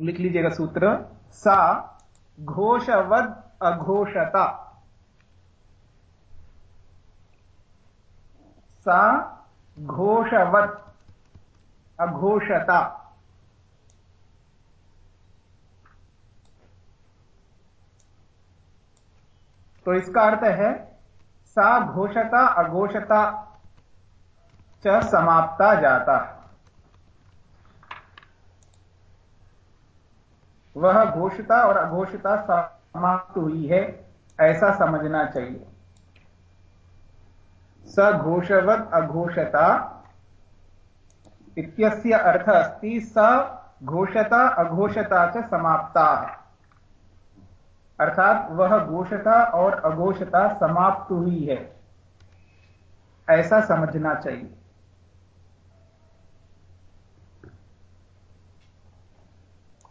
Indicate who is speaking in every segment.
Speaker 1: लिख लीजिएगा सूत्र, सा घोषवद अघोषता। सा घोषवत अघोषता। तो इसका अर्थ है, सा घोषता, अघोषता च समाप्ता जाता वह घोषता और अघोषता समाप्त हुई है, ऐसा समझना चाहिए। स घोषवत् अघोषता इत्यस्य अर्थ अस्ति, स घोषता अघोषता च समाप्ता। अर्थात वह घोषता और अघोषता समाप्त हुई है, ऐसा समझना चाहिए।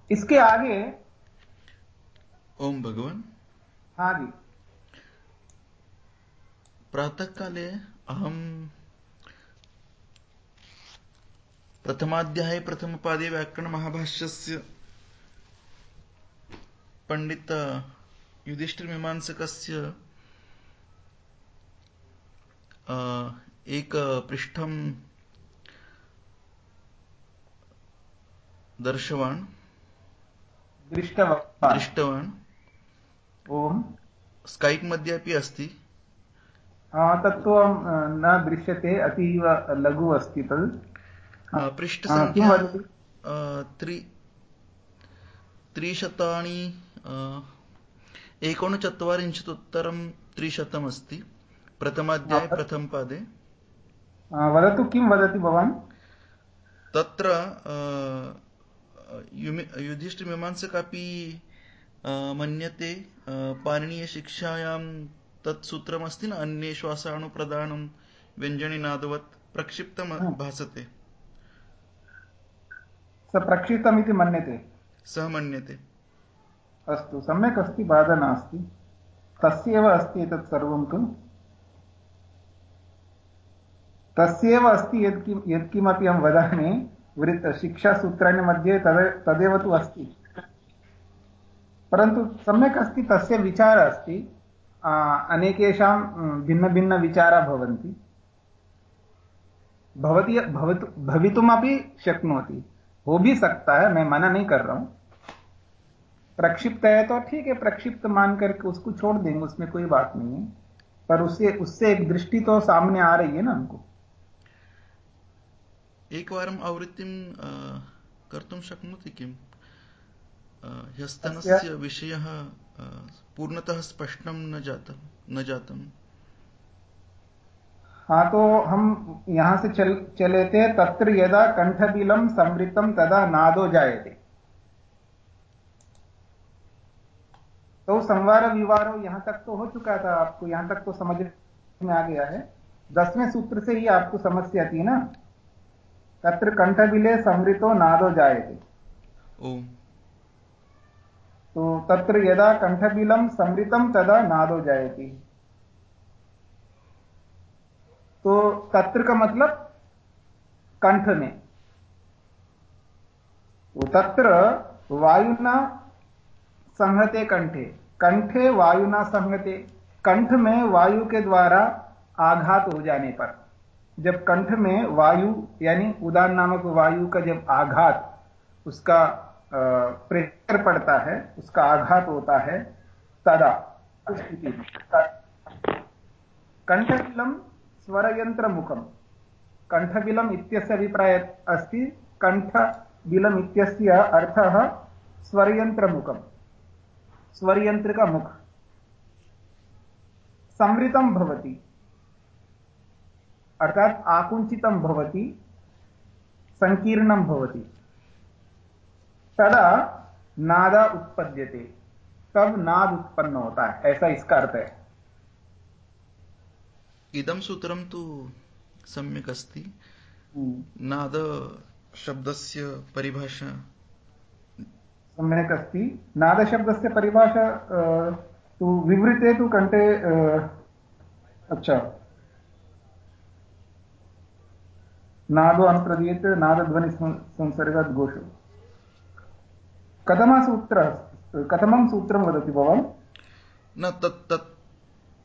Speaker 1: इसके आगे
Speaker 2: ओम भगवान।
Speaker 1: हाँ जी।
Speaker 2: प्रातःकाले अहं प्रथमाध्याये प्रथमपादे व्याकरणमहाभाष्यस्य पण्डित युधिष्ठिरमीमांसकस्य एकपृष्ठं दर्शवान्।
Speaker 1: दृष्टवान्।
Speaker 2: दृष्टवान्।
Speaker 1: ओम्।
Speaker 2: स्कैप् मध्ये अपि अस्ति।
Speaker 1: तत्तु न दृश्यते अतीव लघु अस्ति तद्।
Speaker 2: पृष्ठसङ्ख्या त्रि त्रिशतानि एकोनचत्वारिंशदुत्तरं त्रिशतम् अस्ति प्रथमाध्याये प्रथमपादे
Speaker 1: वदतु किं वदति भवान्?
Speaker 2: तत्र युधिष्ठिरमीमांसकापि मन्यते पाणिनीयशिक्षायां तत् सूत्रमस्ति न? अन्ये श्वासाणुप्रदानं व्यञ्जनिनादवत् प्रक्षिप्तं भासते।
Speaker 1: स प्रक्षिप्तमिति मन्यते।
Speaker 2: सः मन्यते।
Speaker 1: अस्तु सम्यक् अस्ति बाधा नास्ति। तस्यैव अस्ति एतत् सर्वं तु। तस्यैव अस्ति यत् यत्किमपि अहं वदामि। वृत् शिक्षासूत्राणि मध्ये तद तदेव तु अस्ति। परन्तु सम्यक् अस्ति, तस्य विचारः अस्ति। अनेकेषां भिन्नभिन्नविचाराः भवन्ति। भवती, भवतु, भवितुमपि शक्नोति। हो भी सकता है, मैं मना नहीं कर रहा हूँ। प्रक्षिप्त है तो ठीक है, प्रक्षिप्त मान करके उसको छोड़ देंगे, उसमें कोई बात नहीं है। पर उससे उससे एक दृष्टि तो सामने आ रही है ना हमको।
Speaker 2: एकवारम् आवृत्तिं कर्तुं शक्नोति किम् ह्यस्तनस्य विषयः पूर्णतः स्पष्टं न जातम न जातम।
Speaker 1: हाँ तो हम यहाँ से चल चले थे तत्र यदा कंठबिलम समृतम तदा नादो जायते। तो संवार विवारो यहाँ तक तो हो चुका था आपको यहाँ तक तो समझ में आ गया है। दसवें सूत्र से ही आपको समस्या थी ना? तत्र कंठबिले समृतो नादो जायते। तो तत्र यदा कंठबिलम समृतम तदा नादो जाएगी तो तत्र का मतलब? कंठ में। तो तत्र वायुना संहते कंठे कंठे वायुना संहते। कंठ में वायु के द्वारा आघात हो जाने पर। जब कंठ में वायु, यानी उदान नामक वायु का जब आघात, उसका प्रेशर पड़ता है, उसका आघात होता है, तदा स्थिति कंठबिलम स्वरयंत्र मुखम कंठबिलम इत्यस्य अभिप्राय अस्ति, कंठबिलम इत्यस्य अर्थः स्वरयंत्र मुखम स्वरयंत्र का मुख संवृतम भवति। अर्थात भवति संकीर्णम भवति। तदा नादा उत्पद्यते तब नाद उत्पन्न होता है ऐसा इसका अर्थ है।
Speaker 2: इदं सूत्रं तु सम्यक् अस्ति। हम्म। नाद शब्दस्य परिभाषा
Speaker 1: सम्यक् अस्ति। नादशब्दस्य परिभाषा तु विवृते तु कण्ठे अच्छा। नादो अनुप्रदीयते नादध्वनि संसर्गात् घोषो। कथमसूत्र कथमं सूत्रं वदति भवान्?
Speaker 2: न तत् तत्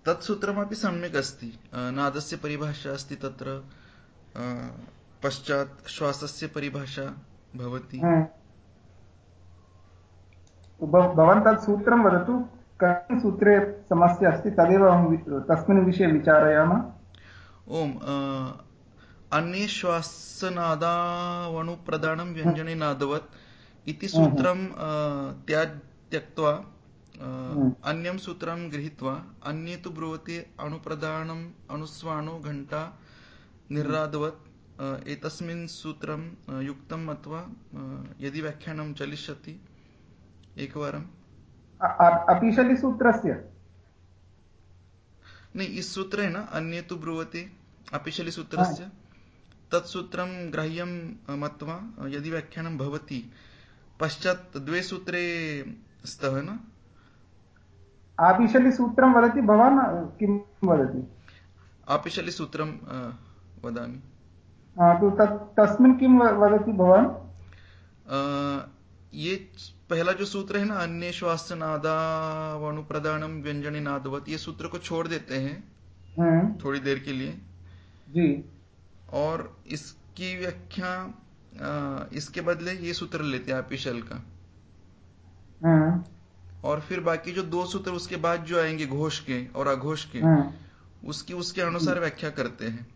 Speaker 2: तत् सूत्रमपि सम्यक् अस्ति। नादस्य परिभाषा अस्ति तत्र। पश्चात् श्वासस्य परिभाषा भवति।
Speaker 1: भवान् तत् सूत्रं वदतु कस्मिन् सूत्रे समस्या अस्ति तदेव अहं तस्मिन् विषये विचारयामः।
Speaker 2: ओम् अन्ये श्वासनादावणुप्रदानं व्यञ्जने नादवत् इति सूत्रं त्याज् त्यक्त्वा अन्यं सूत्रं गृहीत्वा अन्ये तु ब्रुवते अणुप्रदानम् अनुस्वाणो घण्टा निर्रादवत् एतस्मिन् सूत्रं युक्तम् अथवा यदि व्याख्यानं चलिष्यति एकवारम्।
Speaker 1: अपिशलि सूत्रस्य
Speaker 2: नहीं इस सूत्र है ना अन्य तो ब्रुवते अपिशलि सूत्रस्य तत् सूत्रं ग्राह्यं मत्वा यदि व्याख्यानं भवति पश्चात् द्वे सूत्रे स्तः न?
Speaker 1: आपिशलिसूत्रं वदति भवान् किं वदति?
Speaker 2: आपिशलिसूत्रं वदामि।
Speaker 1: तस्मिन् किं वदति भवान्?
Speaker 2: ये पहला जो सूत्र है ना अन्य श्वास नादावणुप्रदानम व्यंजन नादवत ये सूत्र को छोड़ देते हैं हम्म। थोड़ी देर के लिए।
Speaker 1: जी।
Speaker 2: और इसकी व्याख्या इसके बदले ये सूत्र लेते हैं आपिशल का हम्म। और फिर बाकी जो दो सूत्र उसके बाद जो आएँगे घोष के और अघोष के हम्म। उसकी उसके अनुसार व्याख्या करते हैं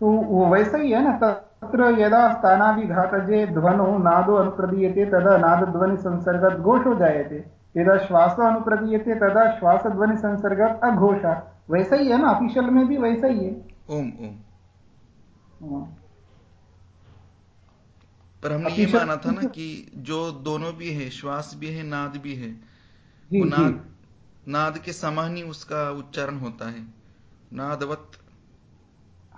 Speaker 1: तो वो वैसा ही है ना तत्र यदा स्थानाभिघातजे ध्वनो नादो अनुप्रदीयते तदा नादध्वनि संसर्ग घोष हो जायते यदा श्वास अनुप्रदीयते तदा श्वास ध्वनि संसर्ग अघोषा वैसा ही है ना ऑफिशियल में भी वैसा ही है।
Speaker 2: ओम ओम। हाँ। पर हमने ये माना था ना कि जो दोनों भी है श्वास भी है नाद भी है वो नाद नाद के समान ही उसका उच्चारण होता है। नादवत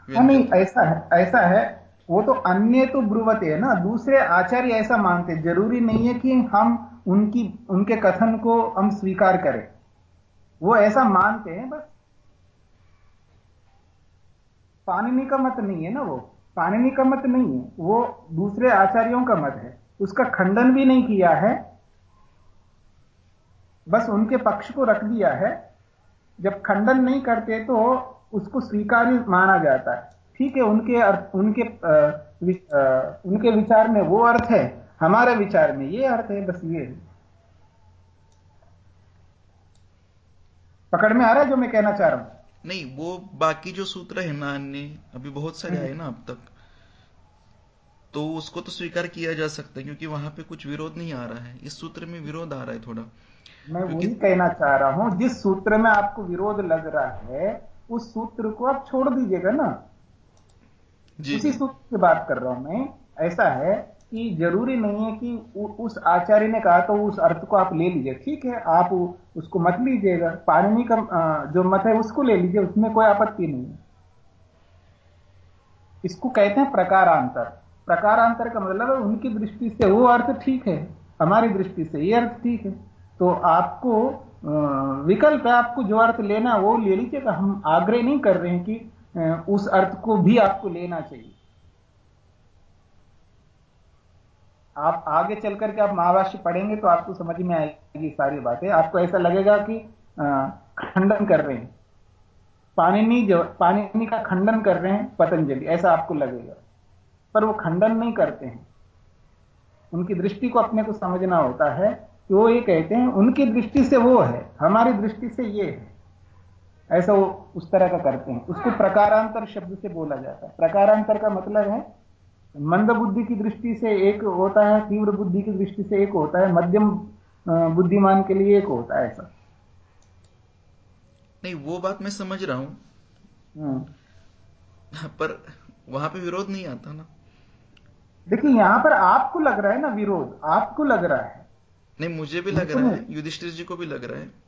Speaker 1: हाँ नहीं ऐसा है ऐसा है। वो तो अन्य तो ब्रुवते है ना दूसरे आचार्य ऐसा मानते ज़रूरी नहीं है कि हम उनकी उनके कथन को हम स्वीकार करें। वो ऐसा मानते हैं बस पाणिनि का मत नहीं है ना वो? पाणिनि का मत नहीं है। वो दूसरे आचार्यों का मत है। उसका खंडन भी नहीं किया है। बस उनके पक्ष को रख दिया है। जब खंडन नहीं करते तो उसको स्वीकार्य माना जाता है। ठीक है उनके अर्थ उनके आ, वि, आ, उनके विचार में वो अर्थ है। हमारे विचार में ये अर्थ है बस ये पकड़ में आ रहा है जो मैं कहना चाह रहा हूँ?
Speaker 2: नहीं वो बाकी जो सूत्र है ना अन्य अभी बहुत सारे आए ना अब तक तो उसको तो स्वीकार किया जा सकता है क्योंकि वहाँ पे कुछ विरोध नहीं आ रहा है। इस सूत्र में विरोध आ रहा है थोड़ा।
Speaker 1: मैं वही कहना चाह रहा हूँ जिस सूत्र में आपको विरोध लग रहा है उस सूत्र को आप छोड़ दीजिएगा ना। जी उसी सूत्र की बात कर रहा हूँ मैं। ऐसा है कि ज़रूरी नहीं है कि उस आचार्य ने कहा तो उस अर्थ को आप ले लीजिए। ठीक है, आप उसको मत लीजिएगा। पाणिनि का जो मत है उसको ले लीजिए, उसमें कोई आपत्ति नहीं है। इसको कहते हैं प्रकारांतर। प्रकारांतर का मतलब है उनकी दृष्टि से वो अर्थ ठीक है, हमारी दृष्टि से ये अर्थ ठीक है। तो आपको विकल्प है आपको जो अर्थ लेना वो ले लीजिएगा। हम आग्रह नहीं कर रहे हैं कि उस अर्थ को भी आपको लेना चाहिए। आप आगे चल करके आप महाभाष्य पढ़ेंगे तो आपको समझ में आएगी सारी बातें। आपको ऐसा लगेगा कि खंडन कर रहे हैं। पानिनी जो पानिनी का खंडन कर रहे हैं पतंजलि, ऐसा आपको लगेगा। पर वो खंडन नहीं करते हैं। उनकी दृष्टि को अपने को समझना होता है। कि वो ये कहते हैं, उनकी दृष्टि से वो है, हमारी दृष्टि से ये है। ऐसा वो उस तरह का करते हैं। उसको प्रकारांतर शब्द से बोला जाता है। प्रकारांतर का मतलब है मंद बुद्धि की दृष्टि से एक होता है तीव्र बुद्धि की दृष्टि से एक होता है मध्यम बुद्धिमान के लिए एक होता है ऐसा।
Speaker 2: नहीं वो बात मैं समझ रहा हूँ। हम्म। पर वहाँ पे विरोध नहीं आता ना।
Speaker 1: देखिए यहाँ पर आपको लग रहा है ना विरोध? आपको लग रहा है?
Speaker 2: नहीं मुझे भी लग रहा है युधिष्ठिर जी को भी लग रहा है।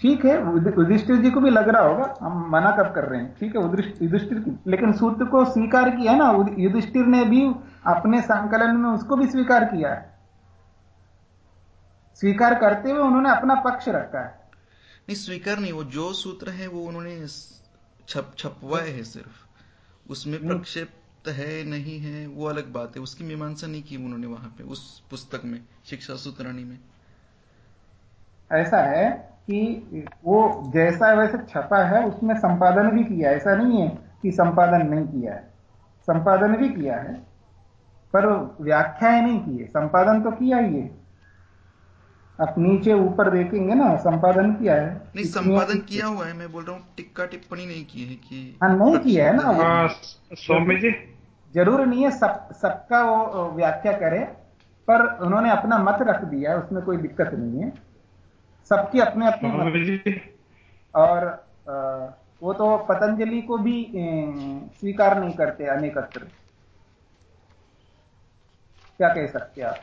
Speaker 1: ठीक है युधिष्ठिर जी को भी लग रहा होगा हम मना कब कर रहे हैं। ठीक है युधिष्ठिर की लेकिन सूत्र को स्वीकार किया है ना युधिष्ठिर ने भी अपने संकलन में उसको भी स्वीकार किया है। स्वीकार करते हुए उन्होंने अपना पक्ष रखा है।
Speaker 2: नहीं स्वीकार नहीं वो जो सूत्र है वो उन्होंने छप छपवाए है सिर्फ़। उसमें प्रक्षेप है नहीं है वो अलग बात है। उसकी मीमांसा नहीं की उन्होंने वहाँ पे उस पुस्तक में शिक्षा सूत्राणी में।
Speaker 1: ऐसा है कि वो जैसा वैसे छपा है उसमें संपादन भी किया ऐसा नहीं है कि संपादन नहीं किया है। संपादन भी किया है पर व्याख्याएँ नहीं की है। संपादन तो किया ही है। आप नीचे ऊपर देखेंगे ना संपादन किया है।
Speaker 2: नहीं संपादन किया हुआ है मैं बोल रहा हूँ टिक्का टिप्पणी नहीं की है कि
Speaker 1: हाँ नहीं किया है ना
Speaker 3: हाँ, स्वामी जी।
Speaker 1: ज़रूर नहीं है सब सबका वो व्याख्या करे पर उन्होंने अपना मत रख दिया है उसमें कोई दिक्कत नहीं है। सबकी अपने अपने मत। और वो तो पतंजलि को भी स्वीकार नहीं करते अनेकत्र क्या कह सकते आप?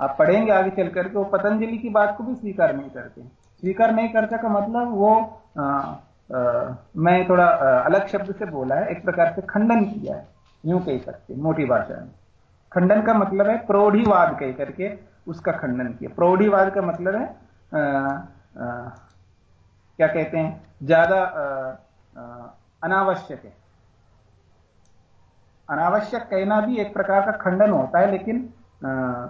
Speaker 1: आप पढ़ेंगे आगे चल करके वो पतंजलि की बात को भी स्वीकार नहीं करते। स्वीकार नहीं करने का मतलब वो आ, आ, मैं थोड़ा आ, अलग शब्द से बोला है एक प्रकार से खंडन किया है। यूँ कह सकते मोटी भाषा में। खंडन का मतलब है प्रौढ़ीवाद कह करके उसका खंडन किया। प्रौढ़ीवाद का मतलब है क्या कहते हैं? ज़्यादा अनावश्यक है। अनावश्यक कहना भी एक प्रकार का खंडन होता है लेकिन आ,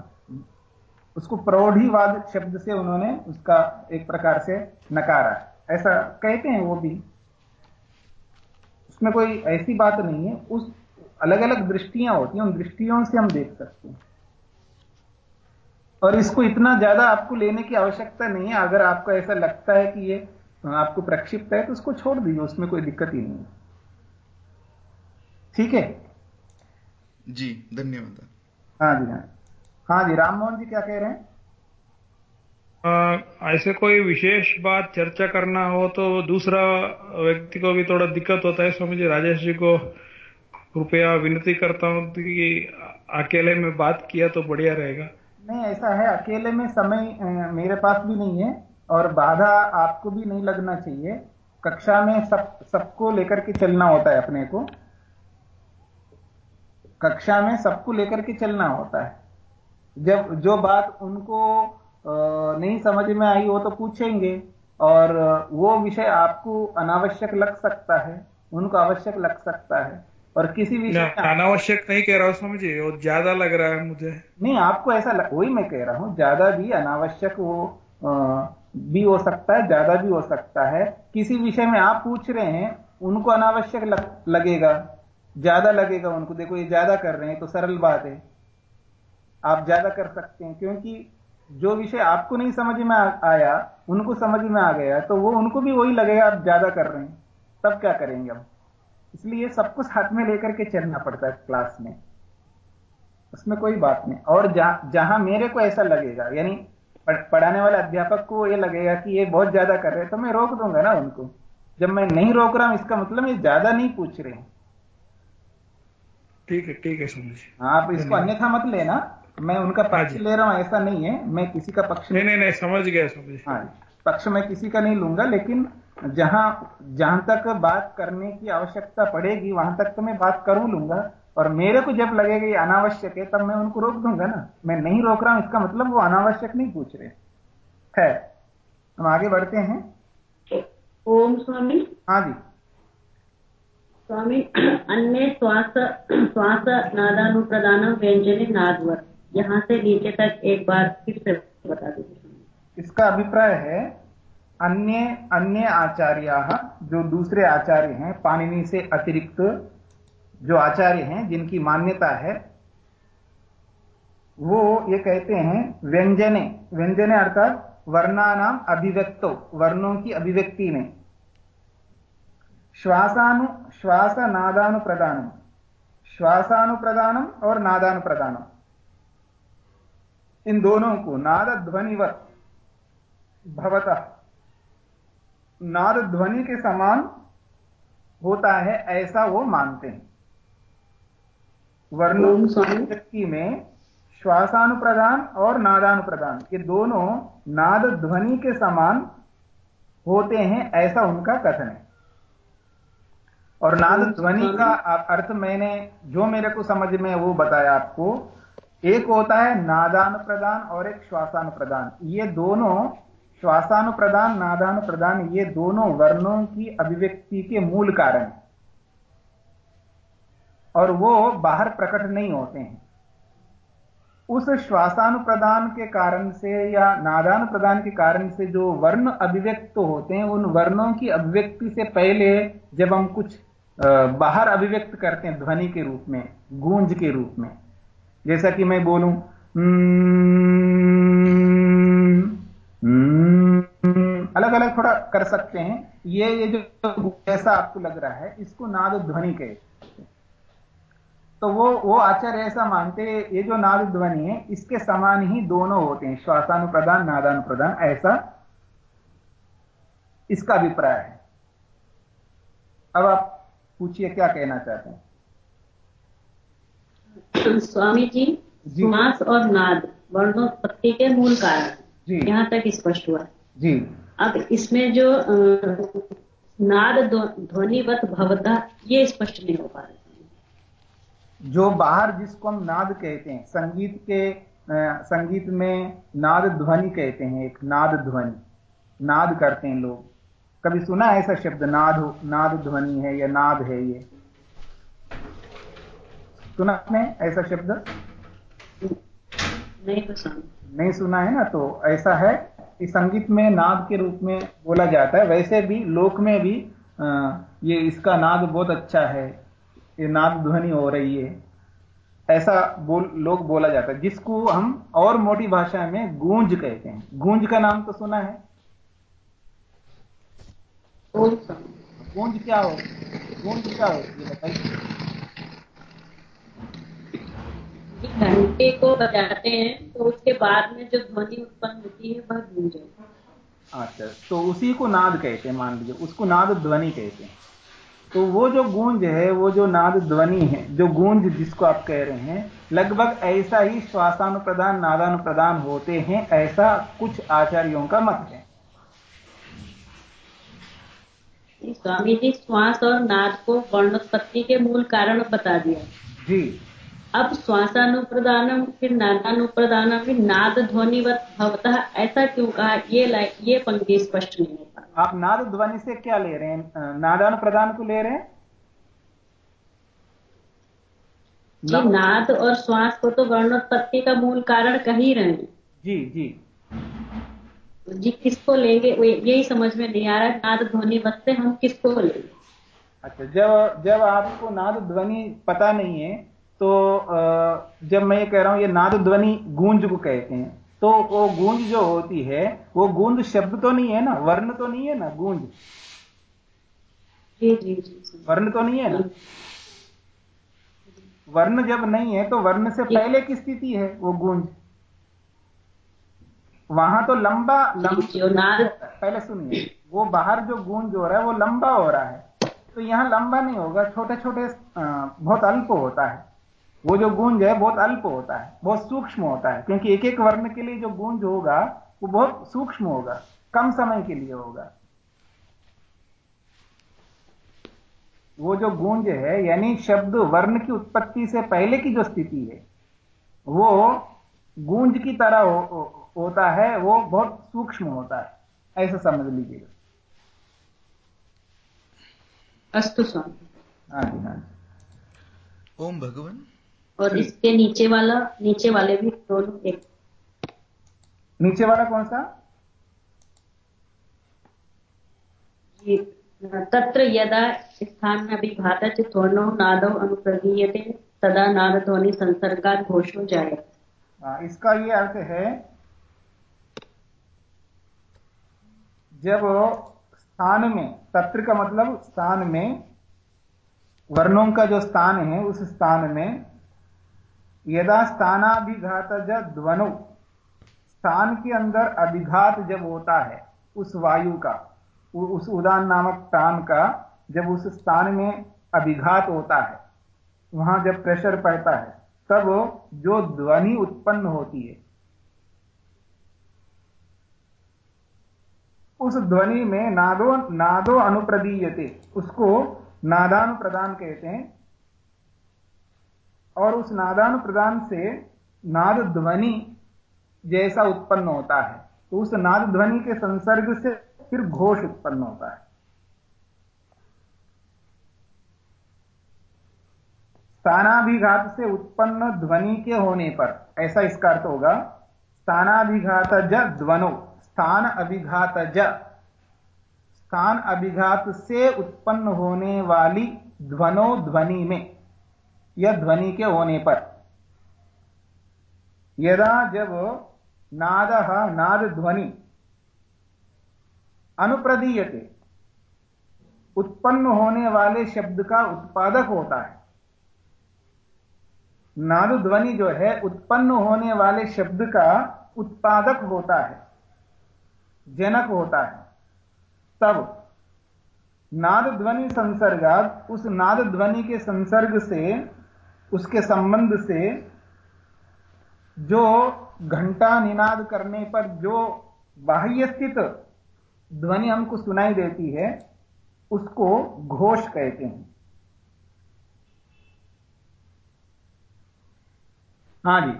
Speaker 1: उसको प्रौढ़ीवाद शब्द से उन्होंने उसका एक प्रकार से नकारा। ऐसा कहते हैं वो भी। उसमें कोई ऐसी बात नहीं है। उस अलग अलग दृष्टियाँ होती हैं उन दृष्टियों से हम देख सकते हैं। और इसको इतना ज़्यादा आपको लेने की आवश्यकता नहीं है। अगर आपको ऐसा लगता है कि ये आपको प्रक्षिप्त है तो उसको छोड़ दीजिए उसमें कोई दिक्कत ही नहीं है। ठीक है?
Speaker 2: जी धन्यवाद।
Speaker 1: हाँ जी हाँ। हाँ जी राम मोहन जी क्या कह रहे हैं?
Speaker 3: ऐसे कोई विशेष बात चर्चा करना हो तो दूसरा व्यक्ति को भी थोड़ा दिक्कत होता है। स्वामी जी राजेश जी को कृपया विनती करता हूँ कि अकेले में बात किया तो बढ़िया रहेगा।
Speaker 1: नहीं, ऐसा है, अकेले में समय मेरे पास भी नहीं है और बाधा आपको भी नहीं लगना चाहिए। कक्षा में सब, सबको लेकर के चलना होता है अपने को। कक्षा में सबको लेकर के चलना होता है। जब, जो बात उनको नहीं समझ में आई, वो तो पूछेंगे और वो विषय आपको अनावश्यक लग सकता है, उनको आवश्यक लग सकता है। और किसी भी
Speaker 3: अनावश्यक नहीं कह रहा हूँ समझिए वो ज़्यादा लग रहा है मुझे।
Speaker 1: नहीं आपको ऐसा लग, वही मैं कह रहा हूँ ज़्यादा भी अनावश्यक वो आ, भी हो सकता है ज़्यादा भी हो सकता है। किसी विषय में आप पूछ रहे हैं उनको अनावश्यक लग, लगेगा। ज़्यादा लगेगा उनको। देखो ये ज़्यादा कर रहे हैं तो सरल बात है। आप ज़्यादा कर सकते हैं क्योंकि जो विषय आपको नहीं समझ में आया उनको समझ में आ गया तो वो उनको भी वही लगेगा आप ज़्यादा कर रहे हैं। तब क्या करेंगे हम? इसलिए सब कुछ हाथ में लेकर के चलना पड़ता है क्लास में। उसमें कोई बात नहीं। और जहाँ जहाँ मेरे को ऐसा लगेगा यानी पढ़ाने वाले अध्यापक को ये लगेगा कि ये बहुत ज़्यादा कर रहे हैं तो मैं रोक दूँगा ना उनको। जब मैं नहीं रोक रहा हूँ इसका मतलब ये ज़्यादा नहीं पूछ रहे हैं।
Speaker 3: ठीक है ठीक है समझ
Speaker 1: आप इसको अन्यथा मत लेना। मैं उनका हाँ पक्ष ले रहा हूँ ऐसा नहीं है। मैं किसी का पक्ष
Speaker 3: नहीं नहीं नहीं समझ गया समझ
Speaker 1: हाँ पक्ष मैं किसी का नहीं लूँगा लेकिन जहाँ जहाँ तक बात करने की आवश्यकता पड़ेगी वहाँ तक तो मैं बात करूँ लूँगा। और मेरे को जब लगेगा ये अनावश्यक है तब मैं उनको रोक दूँगा ना। मैं नहीं रोक रहा हूँ इसका मतलब वो अनावश्यक नहीं पूछ रहे। खैर हम आगे बढ़ते हैं।
Speaker 4: ओम स्वामी।
Speaker 1: हाँ जी।
Speaker 4: स्वामी अन्य श्वास श्वास नादानुप्रदान व्यंजन नादवर। यहाँ से नीचे तक एक बार फिर से बता दीजिए
Speaker 1: इसका अभिप्राय है अन्य अन्य आचार्य, जो दूसरे आचार्य हैं, पाणिनि से अतिरिक्त जो आचार्य हैं, जिनकी मान्यता है, वो ये कहते हैं व्यंजने। व्यंजने अर्थात वर्णानाम अभिव्यक्तो, वर्णों की अभिव्यक्ति में। श्वासानु श्वास नादानुप्रदानम श्वासानुप्रदानम और नादानुप्रदानम। इन दोनों को नाद ध्वनिवत भवता। नाद ध्वनि के समान होता है ऐसा वो मानते हैं। वर्णों में श्वासानुप्रदान और नादानुप्रदान ये दोनों नाद ध्वनि के समान होते हैं ऐसा उनका कथन है। और नाद ध्वनि का अर्थ मैंने जो मेरे को समझ में वो बताया आपको। एक होता है नादान प्रदान और एक श्वासानुप्रदान ये दोनों श्वासानुप्रदान, नादानुप्रदान, ये दोनों वर्णों की अभिव्यक्ति के मूल कारण और वो बाहर प्रकट नहीं होते हैं। उस श्वासानुप्रदान के कारण से या नादान प्रदान के कारण से जो वर्ण अभिव्यक्त होते हैं, उन वर्णों की अभिव्यक्ति से पहले जब हम कुछ बाहर अभिव्यक्त करते हैं ध्वनि के रूप में, गूंज के रूप में, जैसा कि मैं बोलूँ अलग अलग थोड़ा कर सकते हैं। ये ये जो ऐसा आपको लग रहा है इसको नाद ध्वनि कहते तो वो वो आचार्य ऐसा मानते ये जो नाद ध्वनि है इसके समान ही दोनों होते हैं। श्वासानुप्रदान नादानुप्रदान ऐसा इसका अभिप्राय है। अब आप पूछिए क्या कहना चाहते हैं?
Speaker 4: स्वामी जी श्वास और नाद वर्णोत्पत्ति के मूल कारण। यहाँ तक स्पष्ट हुआ।
Speaker 1: जी।
Speaker 4: अब इसमें जो नाद ध्वनिवत भवता ये स्पष्ट नहीं हो पा रहा
Speaker 1: जो बाहर जिसको हम नाद कहते हैं संगीत के संगीत में नाद ध्वनि कहते हैं एक नाद ध्वनि। नाद करते हैं लोग। कभी सुना ऐसा शब्द नाद नाद ध्वनि है या नाद है ये? सुना आपने ऐसा शब्द?
Speaker 4: नहीं तो सुना।
Speaker 1: नहीं सुना है ना तो ऐसा है कि संगीत में नाद के रूप में बोला जाता है। वैसे भी लोक में भी आ, ये इसका नाद बहुत अच्छा है। ये नाद ध्वनि हो रही है। ऐसा बोल लोग बोला जाता है। जिसको हम और मोटी भाषा में गूंज कहते हैं। गूंज का नाम तो सुना है? गूंज क्या हो? गूंज क्या हो? ये बताइए।
Speaker 4: घंटे को बजाते हैं तो उसके बाद में जो ध्वनि उत्पन्न होती है वह गूंज है।
Speaker 1: अच्छा तो उसी को नाद कहते हैं मान लीजिए उसको नाद ध्वनि कहते हैं। तो वो जो गूंज है वो जो नाद ध्वनि है जो गूंज जिसको आप कह रहे हैं लगभग ऐसा ही श्वासानुप्रदान नादानुप्रदान होते हैं ऐसा कुछ आचार्यों का मत है।
Speaker 4: स्वामी जी श्वास और नाद को वर्णोत्पत्ति के मूल कारण बता दिया।
Speaker 1: जी।
Speaker 4: अब श्वासानुप्रदानम फिर नादानुप्रदानम फिर नाद ध्वनिवत भवतः ऐसा क्यों कहा? ये ये पंक्ति स्पष्ट नहीं होता
Speaker 1: आप नाद ध्वनि से क्या ले रहे हैं? नादान प्रदान को ले रहे हैं?
Speaker 4: नाद और श्वास को तो वर्णोत्पत्ति का मूल कारण कह ही रहे हैं।
Speaker 1: जी जी।
Speaker 4: जी किसको लेंगे? यही समझ में नहीं आ रहा है नाद ध्वनि बस से हम किसको लेंगे?
Speaker 1: अच्छा जब जब आपको नाद ध्वनि पता नहीं है तो जब मैं ये कह रहा हूँ ये नाद ध्वनि गूंज को कहते हैं तो वो गूंज जो होती है वो गूंज शब्द तो नहीं है ना? वर्ण तो नहीं है ना गूंज? वर्ण तो नहीं है ना? वर्ण जब नहीं है तो वर्ण से पहले की स्थिति है वो गूंज। वहाँ तो लंबा लंबा पहले सुनिए वो बाहर जो गूंज हो रहा है वो लंबा हो रहा है। तो यहाँ लंबा नहीं होगा छोटे छोटे बहुत अल्प होता है। वो जो गूंज है बहुत अल्प होता है बहुत सूक्ष्म होता है क्योंकि एक एक वर्ण के लिए जो गूंज होगा वो बहुत सूक्ष्म होगा कम समय के लिए होगा। वो जो गूंज है यानी शब्द वर्ण की उत्पत्ति से पहले की जो स्थिति है वो गूंज की तरह हो, हो, होता है वो बहुत सूक्ष्म होता है ऐसा समझ लीजिएगा।
Speaker 4: अस्तु स्वामी।
Speaker 1: हाँ जी हाँ जी।
Speaker 2: ओम भगवान।
Speaker 4: और इसके नीचे वाला नीचे वाले भी दोनों एक।
Speaker 1: नीचे वाला कौन सा?
Speaker 4: तत्र यदा स्थान में अभिघात चित्वर्णो नादव अनुप्रदीयते तदा नाद ध्वनि संसर्गा हो जाए
Speaker 1: हाँ, इसका ये अर्थ है जब स्थान में तत्र का मतलब स्थान में वर्णों का जो स्थान है उस स्थान में यदा स्थानाभिघात ध्वनु, स्थान के अंदर अभिघात जब होता है, उस वायु का उस उदान नामक प्राण का, जब उस स्थान में अभिघात होता है, वहाँ जब प्रेशर पड़ता है, तब जो ध्वनि उत्पन्न होती है, उस ध्वनि में नादो नादो अनुप्रदीयते, उसको नादानुप्रदान कहते हैं। और उस नादान प्रदान से नाद ध्वनि जैसा उत्पन्न होता है। तो उस नाद ध्वनि के संसर्ग से फिर घोष उत्पन्न होता है। स्थानाभिघात से उत्पन्न ध्वनि के होने पर, ऐसा इसका अर्थ होगा, स्थानाभिघात ज ध्वनो, स्थान अभिघात ज। स्थान अभिघात से उत्पन्न होने वाली ध्वनो ध्वनि में या ध्वनि के होने पर। यदा जब नाद नाद ध्वनि अनुप्रदीयते, उत्पन्न होने वाले शब्द का उत्पादक होता है। नादु ध्वनि जो है, उत्पन्न होने वाले शब्द का उत्पादक होता है, जनक होता है। तब नाद ध्वनि संसर्गात, उस नाद ध्वनि के संसर्ग से उसके संबंध से जो घंटा निनाद करने पर जो बाह्य स्थित ध्वनि हमको सुनाई देती है उसको घोष कहते हैं। हाँ जी।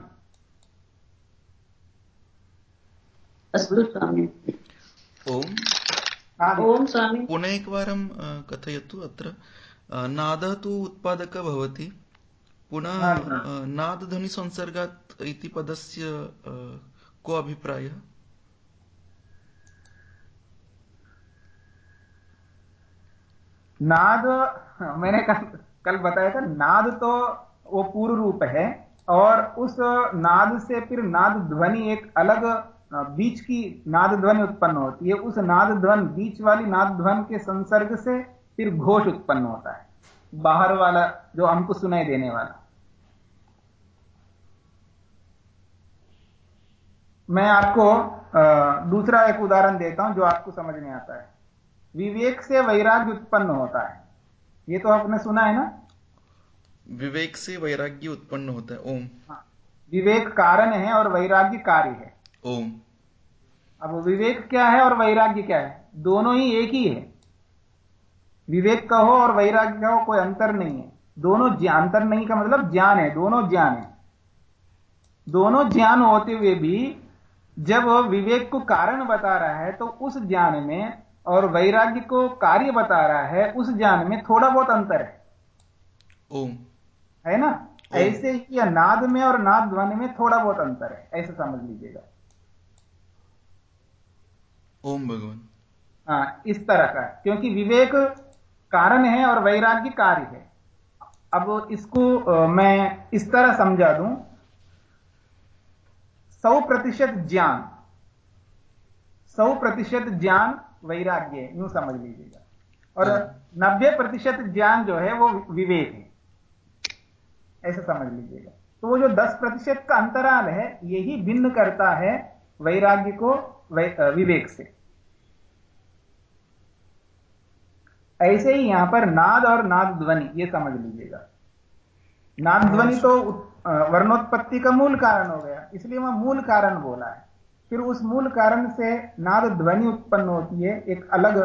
Speaker 4: अस्तु स्वामी।
Speaker 2: ओम।
Speaker 4: ओम स्वामी।
Speaker 2: पुनः एकवारं कथयतु अत्र। नादः तु उत्पादकः भवति। पुनः नादध्वनिसंसर्गात् इति पदस्य को अभिप्रायः?
Speaker 1: नाद मैंने कल कल बताया था नाद तो वो पूर्व रूप है और उस नाद से फिर नाद ध्वनि एक अलग बीच की नाद ध्वनि उत्पन्न होती है। उस नाद ध्वन बीच वाली नाद ध्वन के संसर्ग से फिर घोष उत्पन्न होता है। बाहर वाला जो हमको सुनाई देने वाला। मैं आपको दूसरा एक उदाहरण देता हूँ जो आपको समझ में आता है। विवेक से वैराग्य उत्पन्न होता है। ये तो आपने सुना है ना?
Speaker 2: विवेक से वैराग्य उत्पन्न होता है ओम।
Speaker 1: हाँ, विवेक कारण है और वैराग्य कार्य है।
Speaker 2: ओम।
Speaker 1: अब विवेक क्या है और वैराग्य क्या है? दोनों ही एक ही है। विवेक कहो और वैराग्य कहो कोई अंतर नहीं है। दोनों अंतर नहीं का मतलब ज्ञान है दोनों ज्ञान है। दोनों ज्ञान होते हुए भी जब विवेक को कारण बता रहा है तो उस ज्ञान में और वैराग्य को कार्य बता रहा है उस ज्ञान में थोड़ा बहुत अंतर है।
Speaker 2: ओम।
Speaker 1: है ना? ऐसे ही नाद में और नाद ध्वनि में थोड़ा बहुत अंतर है ऐसे समझ लीजिएगा।
Speaker 2: ओम भगवान।
Speaker 1: हाँ इस तरह का क्योंकि विवेक कारण है और वैराग्य कार्य है। अब इसको मैं इस तरह समझा दूँ सौ प्रतिशत ज्ञान। सौ प्रतिशत ज्ञान वैराग्य है यूँ समझ लीजिएगा। और हाँ। नब्बे प्रतिशत ज्ञान जो है वो विवेक है। ऐसे समझ लीजिएगा। तो वो जो दस प्रतिशत का अंतराल है यही भिन्न करता है वैराग्य को विवेक से। ऐसे ही यहाँ पर नाद और नाद ध्वनि ये समझ लीजिएगा। नाद ध्वनि तो वर्णोत्पत्ति का मूल कारण हो गया। इसलिए वह मूल कारण बोला है। फिर उस मूल कारण से नाद ध्वनि उत्पन्न होती है। एक अलग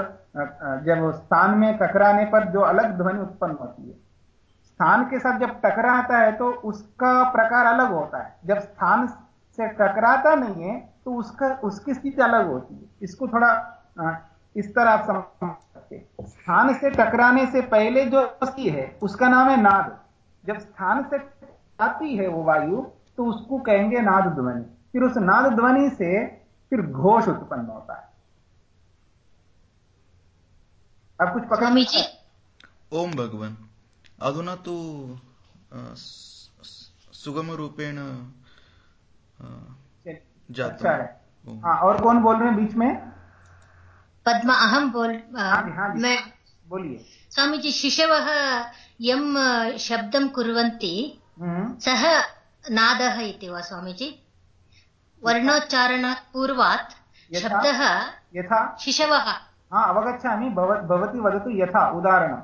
Speaker 1: जब स्थान में टकराने पर जो अलग ध्वनि उत्पन्न होती है। स्थान के साथ जब टकराता है तो उसका प्रकार अलग होता है। जब स्थान से टकराता नहीं है तो उसका, उसकी स्थिति अलग होती है। इसको थोड़ा इस तरह आप समझ सकते स्थान से टकराने से पहले जो है, उसका नाम है नाद। जब स्थान से आती है वो वायु तो उसको कहेंगे नाद ध्वनि फिर उस नाद ध्वनि से फिर घोष उत्पन्न होता है। अब कुछ पकड़
Speaker 2: ओम भगवान। अधुना तो सुगम रूपेण
Speaker 1: जाता अच्छा है। हाँ। और कौन बोल रहे हैं बीच में?
Speaker 5: पद्मा अहम बोल
Speaker 1: हाँ हाँ मैं बोलिए।
Speaker 5: स्वामी जी शिशव यम शब्दं कुर्वन्ति। हम्म। सः नादः इति वा स्वामीजी? वर्णोच्चारणात् पूर्वात् शब्दः
Speaker 1: यथा।
Speaker 5: शिशवः।
Speaker 1: हा अवगच्छामि भवती वदतु यथा उदाहरणम्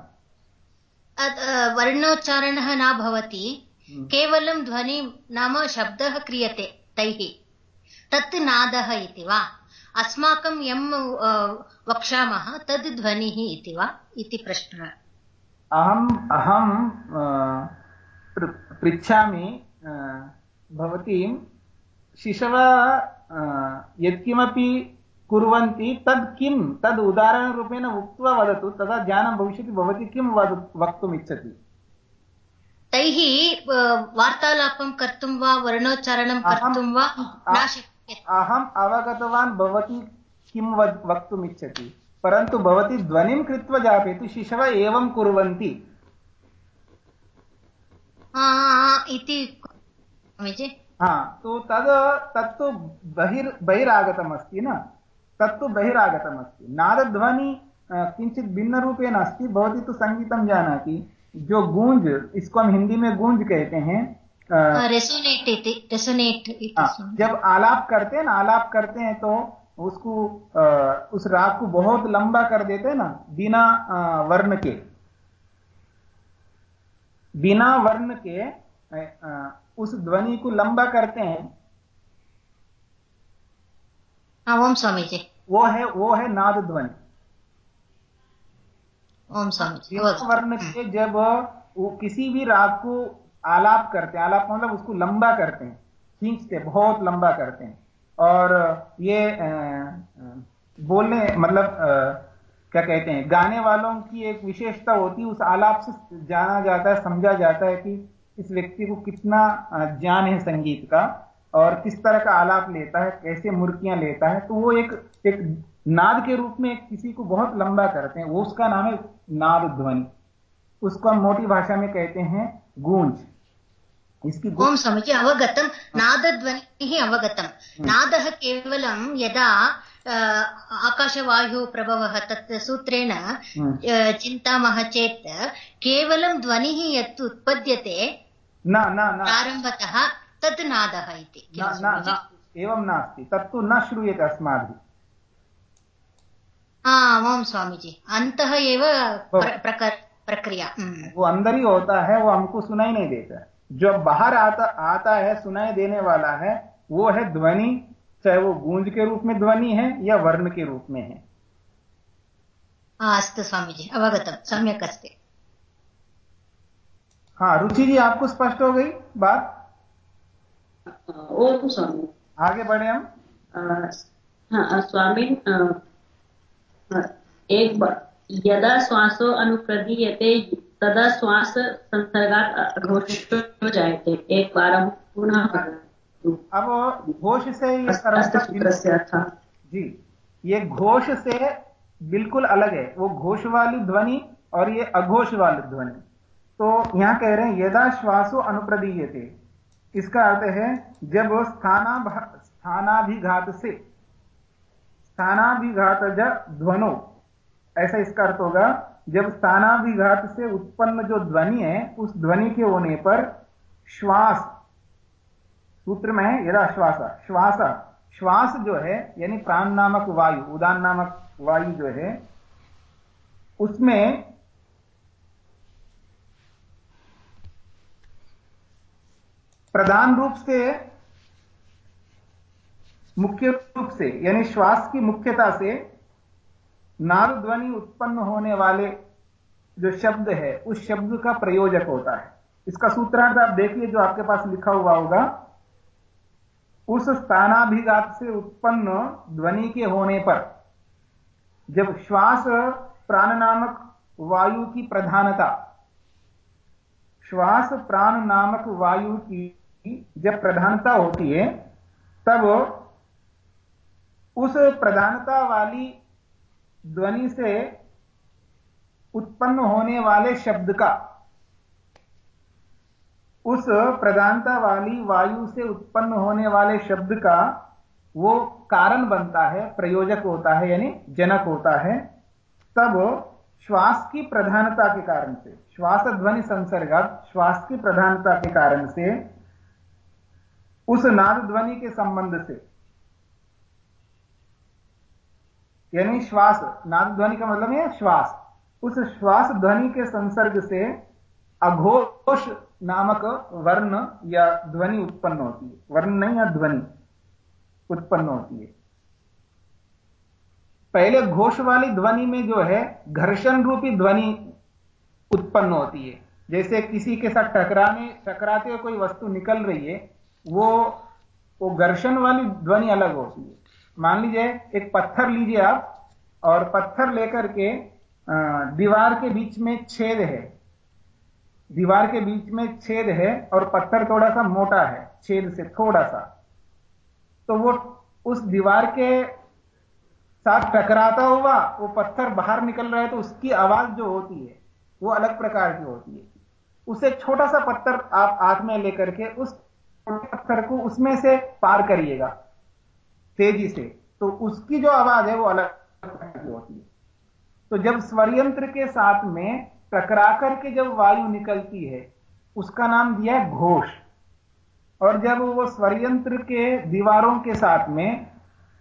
Speaker 5: वर्णोच्चारणः न भवति हम्म। केवलं ध्वनि नाम शब्दः क्रियते तैः। तत् नादः इति वा? अस्माकं यं वक्ष्यामः तद् ध्वनिः इति वा? इति प्रश्नः।
Speaker 1: अहम् अहं पृच्छामि भवतीं शिशव यत्किमपि कुर्वन्ति तद् किं? तद् उदाहरणरूपेण उक्त्वा वदतु तदा ज्ञानं भविष्यति भवती किं वद वक्तुम् इच्छति
Speaker 5: तैः वार्तालापं कर्तुं वा वर्णोच्चारणं कर्तुं वा न शक्यते।
Speaker 1: अहम् अवगतवान् भवती किं वक्तुम् इच्छति परन्तु भवती ध्वनिं कृत्वा जापयतु शिशवः एवं कुर्वन्ति।
Speaker 5: इति
Speaker 1: हा तु तद् तत्तु बहिर् बहिरागतमस्ति न? तत्तु बहिरागतमस्ति। नादध्वनि किञ्चित् भिन्नरूपेण अस्ति भवती तु सङ्गीतं जानाति। जो गूंज इसको हम हिंदी में गूंज कहते हैं
Speaker 5: रेसोनेट रेसोनेट
Speaker 1: जब आलाप करते हैं ना आलाप करते हैं तो उसको उस राग को बहुत लंबा कर देते हैं ना बिना वर्ण के। बिना वर्ण के उस ध्वनि को लंबा करते हैं।
Speaker 5: हाँ, ओम स्वामी जी।
Speaker 1: वो है वो है नाद ध्वनि।
Speaker 5: ओम स्वामी जी
Speaker 1: वर्ण के जब वो किसी भी राग को आलाप करते हैं आलाप मतलब उसको लंबा करते हैं खींचते बहुत लंबा करते हैं। और ये बोलने मतलब क्या कहते हैं गाने वालों की एक विशेषता होती है उस आलाप से जाना जाता है समझा जाता है कि इस व्यक्ति को कितना ज्ञान है संगीत का और किस तरह का आलाप लेता है कैसे मुर्कियाँ लेता है। तो वो एक एक नाद के रूप में किसी को बहुत लंबा करते हैं। वो उसका नाम है नाद ध्वनि उसको हम मोटी भाषा में कहते हैं गूंज।
Speaker 5: इसकी ओम समझे अवगतम। नाद ध्वनि अवगतम नाद केवलम यदा आकाशवायुः प्रभवः तत् सूत्रेण। चिन्तामः चेत् केवलं ध्वनिः यत् उत्पद्यते
Speaker 1: न न
Speaker 5: प्रारम्भतः तत् नादः इति
Speaker 1: एवं नास्ति तत्तु न श्रूयते अस्माभिः
Speaker 5: ओम स्वामी अंतः एव प्रक्रिया।
Speaker 1: वो अंदर ही होता है वो हमको सुनाई नहीं देता जो बाहर आता आता है सुनाई देने वाला है वो है ध्वनि चाहे वो गूंज के रूप में ध्वनि है या वर्ण के रूप में है।
Speaker 5: अस्तु स्वामी जी अवगतम सम्यक अस्ति।
Speaker 1: हाँ रुचि जी आपको स्पष्ट हो गई बात?
Speaker 4: ओम स्वामी।
Speaker 1: आगे बढ़े हम।
Speaker 4: हाँ स्वामी एक बार यदा श्वासो अनुप्रदीयते तदा श्वास संसर्गात घोष हो जाते एक बार हम पुनः
Speaker 1: अब घोष से ये जी ये घोष से बिल्कुल अलग है। वो घोष वाली ध्वनि और ये अघोष वाली ध्वनि। तो यहाँ कह रहे हैं यदा श्वासो अनुप्रदीय थे इसका अर्थ है जब स्थाना स्थानाभिघात से स्थानाभिघात ध्वनो। ऐसा इसका अर्थ होगा जब स्थानाभिघात से उत्पन्न जो ध्वनि है उस ध्वनि के होने पर श्वास सूत्र में है, यदा श्वास। श्वास श्वास जो है, यानी प्राण नामक वायु, उदान नामक वायु जो है, उसमें प्रधान रूप से, मुख्य रूप से, यानी श्वास की मुख्यता से नार ध्वनि उत्पन्न होने वाले जो शब्द है, उस शब्द का प्रयोजक होता है। इसका सूत्रार्थ आप देखिए, जो आपके पास लिखा हुआ होगा। उस स्थानाभिघात से उत्पन्न ध्वनि के होने पर, जब श्वास प्राण नामक वायु की प्रधानता, श्वास प्राण नामक वायु की जब प्रधानता होती है, तब उस प्रधानता वाली ध्वनि से उत्पन्न होने वाले शब्द का उस प्रधानता वाली वायु से उत्पन्न होने वाले शब्द का वो कारण बनता है, प्रयोजक होता है, यानी जनक होता है। तब श्वास की प्रधानता के कारण से, श्वास ध्वनि संसर्ग श्वास की प्रधानता के कारण से, उस नाद ध्वनि के संबंध से, यानी श्वास, नाद ध्वनि का मतलब है, श्वास, उस श्वास ध्वनि के संसर्ग से अघोष नामक वर्ण या ध्वनि उत्पन्न होती है। वर्ण नहीं, या ध्वनि उत्पन्न होती है। पहले घोष वाली ध्वनि में जो है, घर्षण रूपी ध्वनि उत्पन्न होती है। जैसे किसी के साथ टकराने, टकराते हुए कोई वस्तु निकल रही है, वो वो घर्षण वाली ध्वनि अलग होती है। मान लीजिए, एक पत्थर लीजिए आप, और पत्थर लेकर के दीवार के बीच में छेद है। दीवार के बीच में छेद है और पत्थर थोड़ा सा मोटा है, छेद से थोड़ा सा। तो वो उस दीवार के साथ टकराता हुआ वो पत्थर बाहर निकल रहा है तो उसकी आवाज़ जो होती है, वो अलग प्रकार की होती है। उसे छोटा सा पत्थर आप हाथ में लेकर के उस पत्थर को उसमें से पार करिएगा, तेज़ी से। तो उसकी जो आवाज़ है वो अलग प्रकार की होती है। तो जब स्वरयंत्र के साथ में टकरा करके जब वायु निकलती है, उसका नाम दिया है घोष। और जब वो स्वरयंत्र के दीवारों के साथ में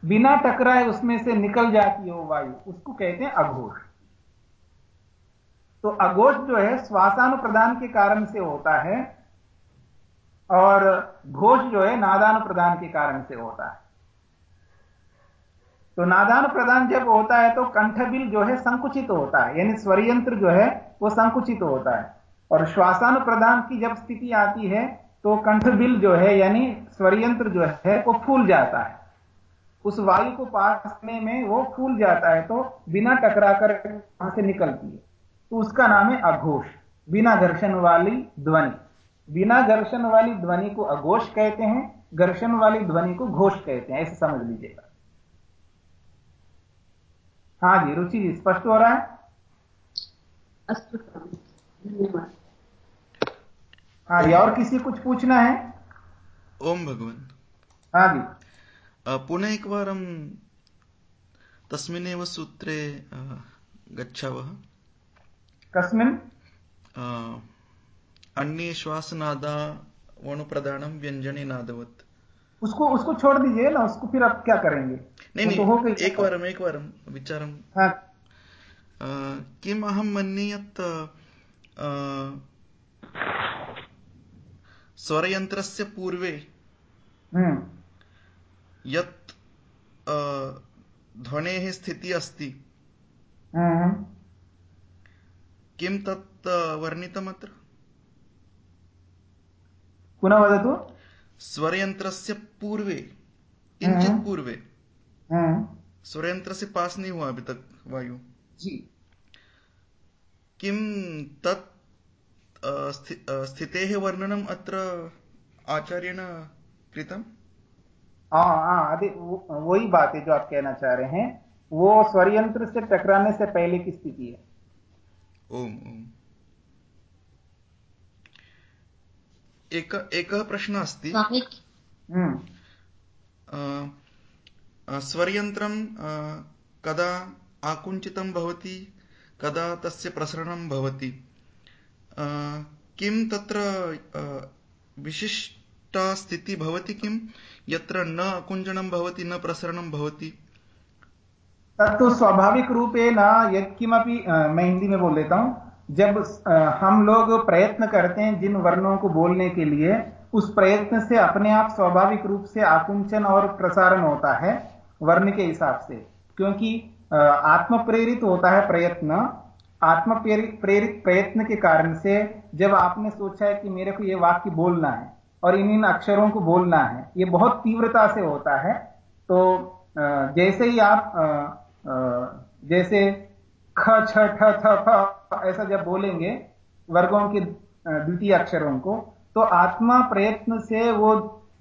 Speaker 1: बिना टकराए उसमें से निकल जाती है वो वायु, उसको कहते हैं अघोष। तो अघोष जो है, श्वासानुप्रदान के कारण से होता है और घोष जो है नादान प्रदान के कारण से होता है। तो नादान प्रदान जब होता है तो कंठबिल जो है संकुचित तो होता है, यानी स्वरयंत्र जो है वो संकुचित तो होता है। और श्वासान प्रदान की जब स्थिति आती है तो कंठबिल जो है, यानी स्वरयंत्र जो है, वो फूल जाता है। उस वायु को पास करने में वो फूल जाता है तो बिना टकरा कर वहाँ से निकलती है। तो उसका नाम है अघोष, बिना घर्षण वाली ध्वनि। बिना घर्षण वाली ध्वनि को अघोष कहते हैं, घर्षण वाली ध्वनि को घोष कहते हैं, ऐसे समझ लीजिएगा। हाँ जी रुचि जी स्पष्ट हो रहा है?
Speaker 4: धन्यवाद।
Speaker 1: हाँ जी और किसी कुछ पूछना है?
Speaker 2: ओम भगवान।
Speaker 1: हाँ जी।
Speaker 2: पुनः एकवारं तस्मिन्नेव सूत्रे गच्छावः
Speaker 1: कस्मिन्
Speaker 2: अन्ये श्वासनादा वणुप्रदानम व्यंजने नादवत।
Speaker 1: उसको उसको छोड़ दीजिए ना उसको फिर आप क्या करेंगे?
Speaker 2: नहीं नहीं
Speaker 1: तो हो गई
Speaker 2: एक वारम एक वारम विचारम।
Speaker 1: हाँ।
Speaker 2: किम अहम मन्ये यत् स्वरयन्त्रस्य पूर्वे
Speaker 1: हम्म।
Speaker 2: यत् ध्वनेः स्थितिः अस्ति।
Speaker 1: हम्म।
Speaker 2: किं तत् वर्णितमत्र?
Speaker 1: पुनः वदतु।
Speaker 2: स्वरयंत्रस्य पूर्वे
Speaker 1: हम्म।
Speaker 2: पूर्वे।
Speaker 1: हम्म
Speaker 2: स्वरयंत्र से पास नहीं हुआ अभी तक वायु?
Speaker 1: जी।
Speaker 2: किं तत् स्थि- स्थितेः वर्णनम् अत्र आचार्येण कृतम्
Speaker 1: हाँ हाँ अभी वही बात है जो आप कहना चाह रहे हैं। वो स्वरयंत्र से टकराने से पहले की स्थिति है।
Speaker 2: ओम ओम। एक एकः प्रश्नः अस्ति। स्वरयन्त्रं कदा आकुञ्चितं भवति, कदा तस्य प्रसरणं भवति। किं तत्र विशिष्टा स्थितिः भवति किं? यत्र न आकुञ्चनं भवति, न प्रसरणं भवति।
Speaker 1: तत्तो स्वाभाविक यत्किमपि मैं हिंदी में बोल देता हूँ। जब हम लोग प्रयत्न करते हैं जिन वर्णों को बोलने के लिए, उस प्रयत्न से अपने आप स्वाभाविक रूप से आकुंचन और प्रसारण होता है। वर्ण के हिसाब से। क्योंकि आत्म प्रेरित होता है प्रयत्न। आत्म प्रेरित प्रयत्न के कारण से जब आपने सोचा है कि मेरे को ये वाक्य बोलना है और इन इन अक्षरों को बोलना है, ये बहुत तीव्रता से होता है। तो जैसे ही आप जैसे ख, छ, ठ, थ ऐसा जब बोलेंगे वर्गों के द्वितीय अक्षरों को तो आत्मा प्रयत्न से वो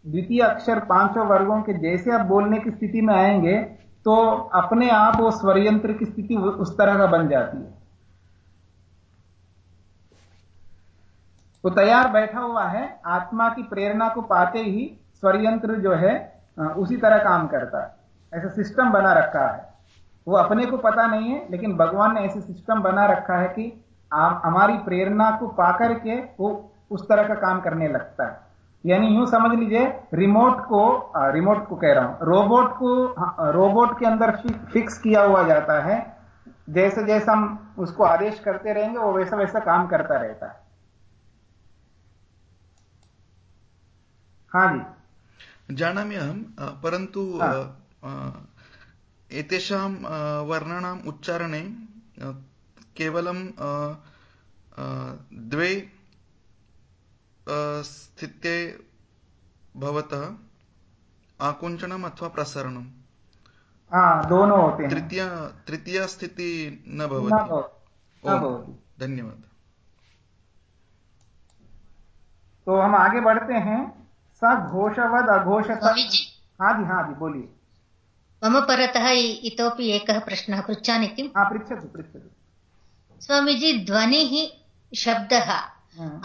Speaker 1: द्वितीय अक्षर पाँचों वर्गों के जैसे आप बोलने की स्थिति में आएँगे तो अपने आप वो स्वरयंत्र की स्थिति उस तरह का बन जाती है। तो तैयार बैठा हुआ है, आत्मा की प्रेरणा को पाते ही स्वरयंत्र जो है उसी तरह काम करता है। ऐसा सिस्टम बना रखा है। वो अपने को पता नहीं है, लेकिन भगवान ने ऐसे सिस्टम बना रखा है कि हमारी प्रेरणा को पाकर के वो उस तरह का काम करने लगता है। यानी यूँ समझ लीजिए रिमोट को अ, रिमोट को कह रहा हूँ रोबोट को रोबोट के अंदर फिक्स किया हुआ जाता है जैसे जैसे हम उसको आदेश करते रहेंगे वो वैसा वैसा काम करता रहता है हाँ जी
Speaker 2: जानामि अहं अ, परन्तु
Speaker 1: हा.
Speaker 2: एतेषां वर्णानाम् उच्चारणे केवलं द्वे स्थिते भवतः आकुञ्चनम् अथवा प्रसरणम्?
Speaker 1: हाँ दोनों होते हैं।
Speaker 2: तृतीय तृतीया स्थिति न
Speaker 1: न
Speaker 2: भवति। धन्यवाद।
Speaker 1: तो हम आगे बढ़ते हैं। स घोषवद अघोष हाँ जी हाँ जी बोलिए।
Speaker 5: मम परतः इतोपि एकः प्रश्नः पृच्छामि किम्?
Speaker 1: पृच्छतु पृच्छतु।
Speaker 5: स्वामीजी ध्वनिः शब्दः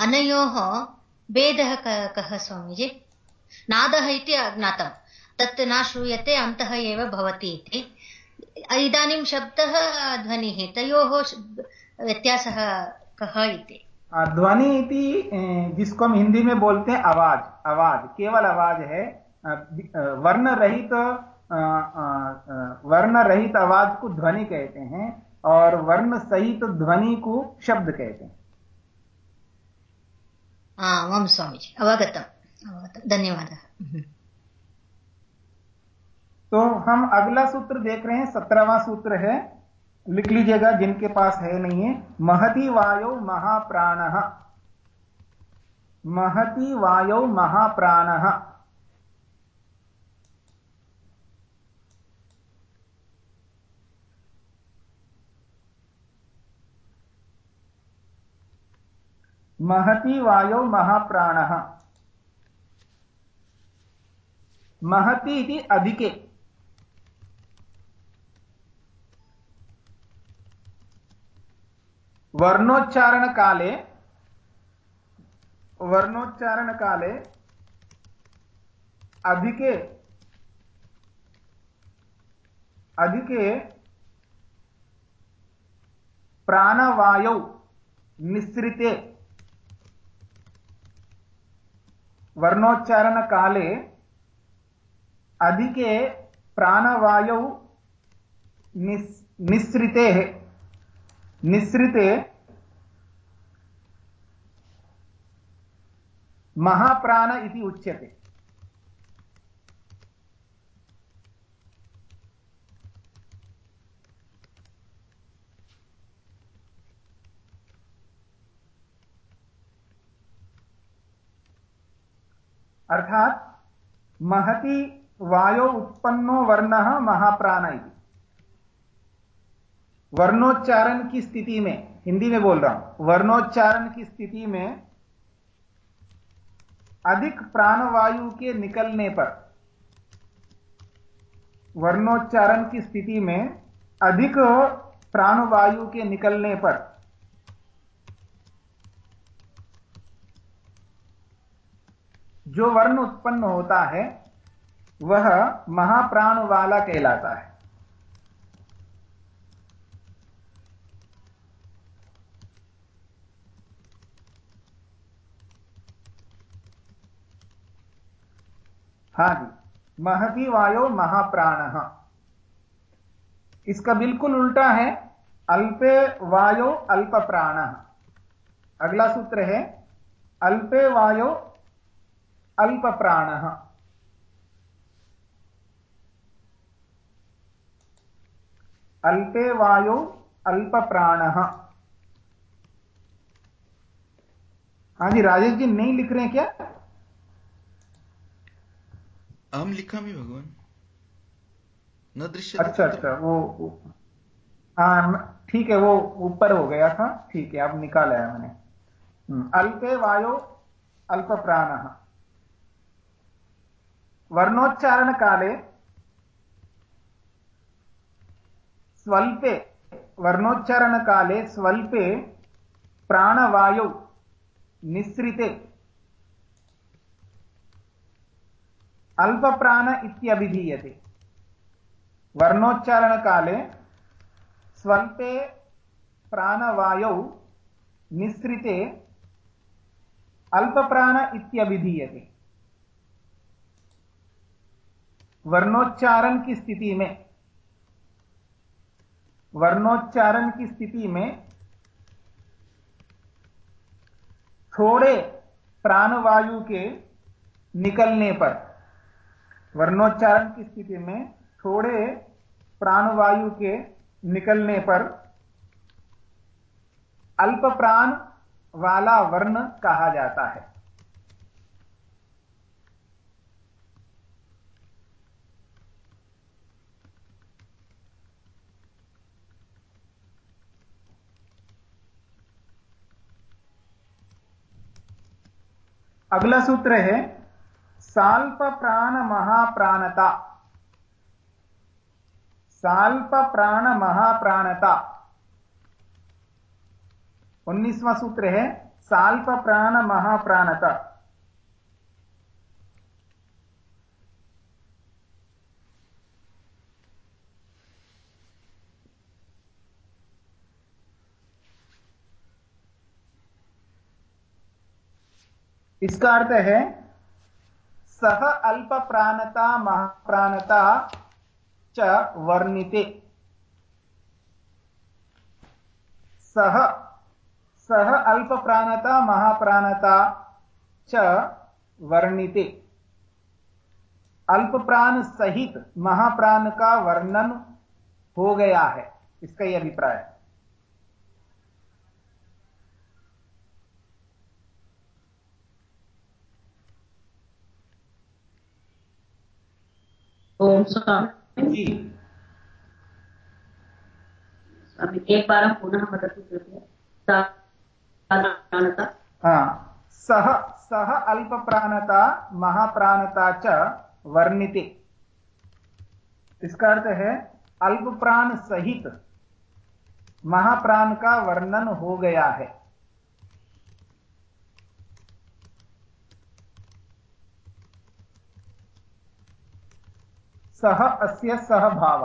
Speaker 5: अनयोः भेदः कः स्वामीजी? नादः इति अज्ञातं तत् न श्रूयते, अन्तः एव भवति इति। इदानीं शब्दः ध्वनिः, तयोः व्यत्यासः कः इति?
Speaker 1: ध्वनि इति जिसको हम हिंदी में बोलते हैं, आवाज़। आवाज़, केवल आवाज़ है। वर्ण रहित वर्ण रहित आवाज़ को ध्वनि कहते हैं, और वर्ण सहित ध्वनि को शब्द कहते हैं।
Speaker 5: आम स्वामीजी अवगतम धन्यवाद
Speaker 1: तो हम अगला सूत्र देख रहे हैं, सत्रहवा सूत्र है। लिख लीजिएगा, जिनके पास है नहीं है। महति वायो महाप्राण। महति वायो महाप्राण। महति वायो महाप्राण। महति इति अधिके। वर्णोच्चारण काले वर्णोच्चारण काले अधिके। अधिके प्राणवायौ निःसृते। वर्णोच्चारण काले अधिके प्राणवायौ निःसृते। निःसृते महाप्राण इति उच्यते। अर्थात महति वायो उत्पन्नो वर्ण महाप्राण वर्णोच्चारण की स्थिति में, हिंदी में बोल रहा हूँ, वर्णोच्चारण की स्थिति में अधिक प्राणवायु के निकलने पर, वर्णोच्चारण की स्थिति में अधिक प्राणवायु के निकलने पर जो वर्ण उत्पन्न होता है, वह महाप्राण वाला कहलाता है। हाँ जी, महती वायो महाप्राण। इसका बिल्कुल उल्टा है, अल्पे वायो अल्प प्राण अगला सूत्र है, अल्पे वायो अल्प प्राण अल्पे वायो अल्प प्राण हाँ जी राजेश जी नहीं लिख रहे हैं क्या?
Speaker 2: हम लिखा भी भगवान। न दृश्य
Speaker 1: अच्छा अच्छा वो हाँ ठीक है वो ऊपर हो गया था। ठीक है अब निकाला है मैंने। हम्म, अल्पे वायो अल्प प्राण वर्णोच्चारण काले स्वल्पे, वर्णोच्चारण काले स्वल्पे प्राणवायौ निःसृते। अल्पप्राण इत्यभिधीयते। वर्णोच्चारणकाले स्वल्पे प्राणवायौ निःसृते, अल्पप्राण इत्यभिधीयते। वर्णोच्चारण की स्थिति में, वर्णोच्चारण की स्थिति में थोड़े प्राणवायु के निकलने पर, वर्णोच्चारण की स्थिति में थोड़े प्राणवायु के निकलने पर अल्प प्राण वाला वर्ण कहा जाता है। अगला सूत्र है साल्प प्राण महाप्राणता साल्प प्राण महाप्राणता उन्नीसवां सूत्र है साल्प प्राण महाप्राणता इसका अर्थ है, सह अल्प प्राणता महाप्राणता च वर्णिते। सह सह अल्प प्राणता महाप्राणता च वर्णिते। अल्प प्राण सहित महाप्राण का वर्णन हो गया है, इसका यह अभिप्राय है। हाँ। सह सह अल्प महाप्राणता च वर्णिते। इसका अर्थ है अल्प प्राण सहित महाप्राण का वर्णन हो गया है। सह अस्य सह भाव।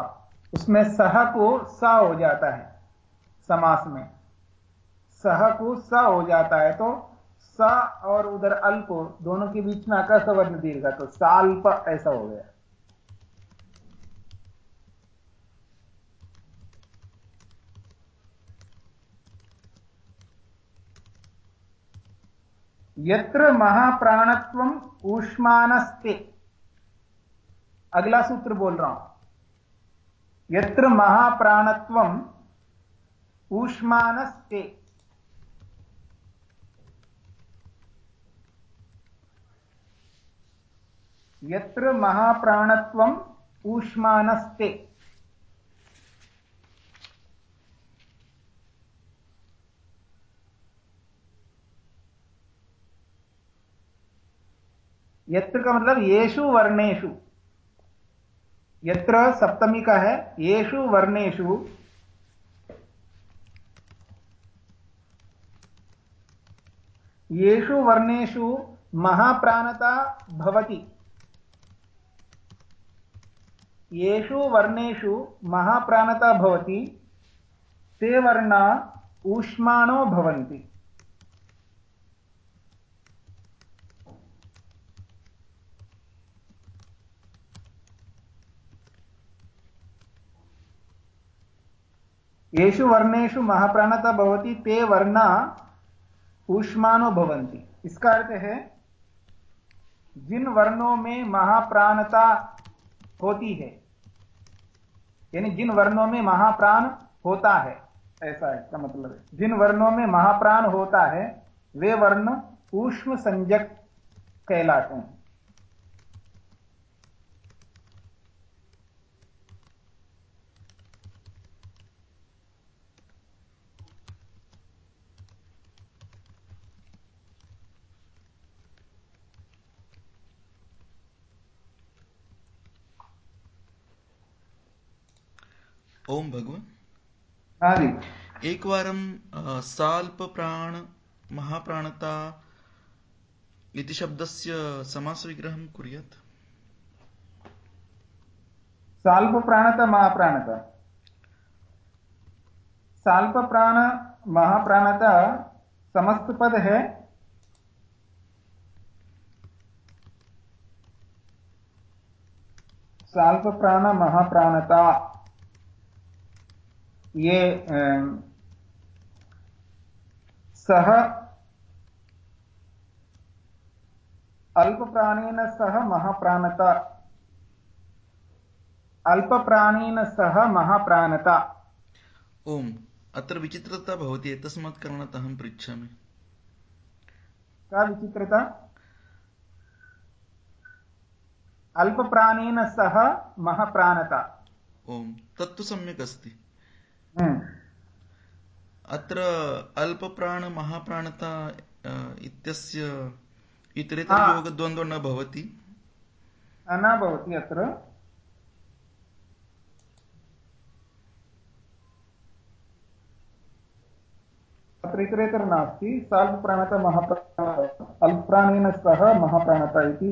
Speaker 1: उसमें सह को स हो जाता है, समास में। सह को स हो जाता है तो स और उधर अल्प दोनों के बीच में आकाश वर्ण दीर्घ तो साल्प ऐसा हो गया। यत्र महाप्राणत्वम ऊष्मानस्ते। अगला सूत्र बोल रहा हूँ। यत्र महाप्राणत्वम ऊष्मानस्ते। यत्र महाप्राणत्वम ऊष्मानस्ते। यत्र का मतलब येषु वर्णेषु। यत्र सप्तमी का है, येषु वर्णेषु। येषु वर्णेषु महाप्राणता भवति। येषु वर्णेषु महाप्राणता भवति, ते वर्णा ऊष्माणो भवन्ति। येषु वर्णेषु महाप्राणता भवति, ते वर्णा ऊष्मानो भवन्ति। इसका अर्थ है, जिन वर्णों में महाप्राणता होती है, यानी जिन वर्णों में महाप्राण होता है, ऐसा इसका मतलब है। जिन वर्णों में महाप्राण होता है, वे वर्ण ऊष्म संजक कहलाते हैं।
Speaker 2: ओम भगवान।
Speaker 1: हाँ जी
Speaker 2: एकवारं साल्पप्राण महाप्राणता इति शब्दस्य समासविग्रहं कुर्यात्।
Speaker 1: साल्पप्राणता महाप्राणता। साल्पप्राण महाप्राणता समस्त पद है। साल्पप्राण महाप्राणता। ये सह अल्पप्राणेन सह महाप्राणता। अल्पप्राणेन सह महाप्राणता।
Speaker 2: ओम्। अत्र विचित्रता भवति एतस्मात् कारणात् अहं पृच्छामि।
Speaker 1: का विचित्रता? अल्पप्राणेन सह महाप्राणता।
Speaker 2: ओम्। तत्तु सम्यक् अस्ति। अत्र अल्पप्राण महाप्राणता इत्यस्य इतरेतरयोगद्वन्द्वो न भवति
Speaker 1: न भवति अत्र अत्र इतरेतर नास्ति साल्पप्राणता महाप्राण अल्प्राणेन सह महाप्राणता इति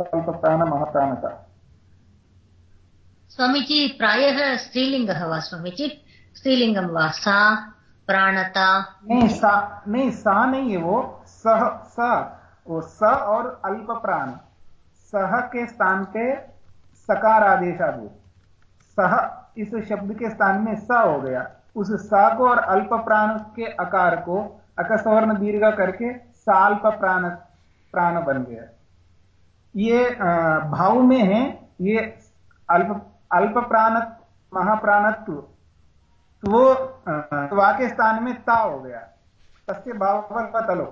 Speaker 1: साल्पप्राणमहाप्राणता
Speaker 5: स्वामीजी प्रायः स्त्रीलिङ्गः वा स्वामीजी स्त्रीलिङ्गं वा सा, प्राणता?
Speaker 1: नहीं, सा नहीं सा नहीं है वो। सह, स, वो स और अल्प प्राण सह के स्थान पे सकार आदेश आदेशाभूत सह इस शब्द के स्थान में स हो गया। उस स को और अल्प प्राण के आकार को अकसवर्ण दीर्घ करके साल्प प्राण प्राण बन गया। ये भाव में है, ये अल्प अल्प प्राण महाप्राणत्व। वो के स्थान में ता हो गया। तस्य भावस्वतलो।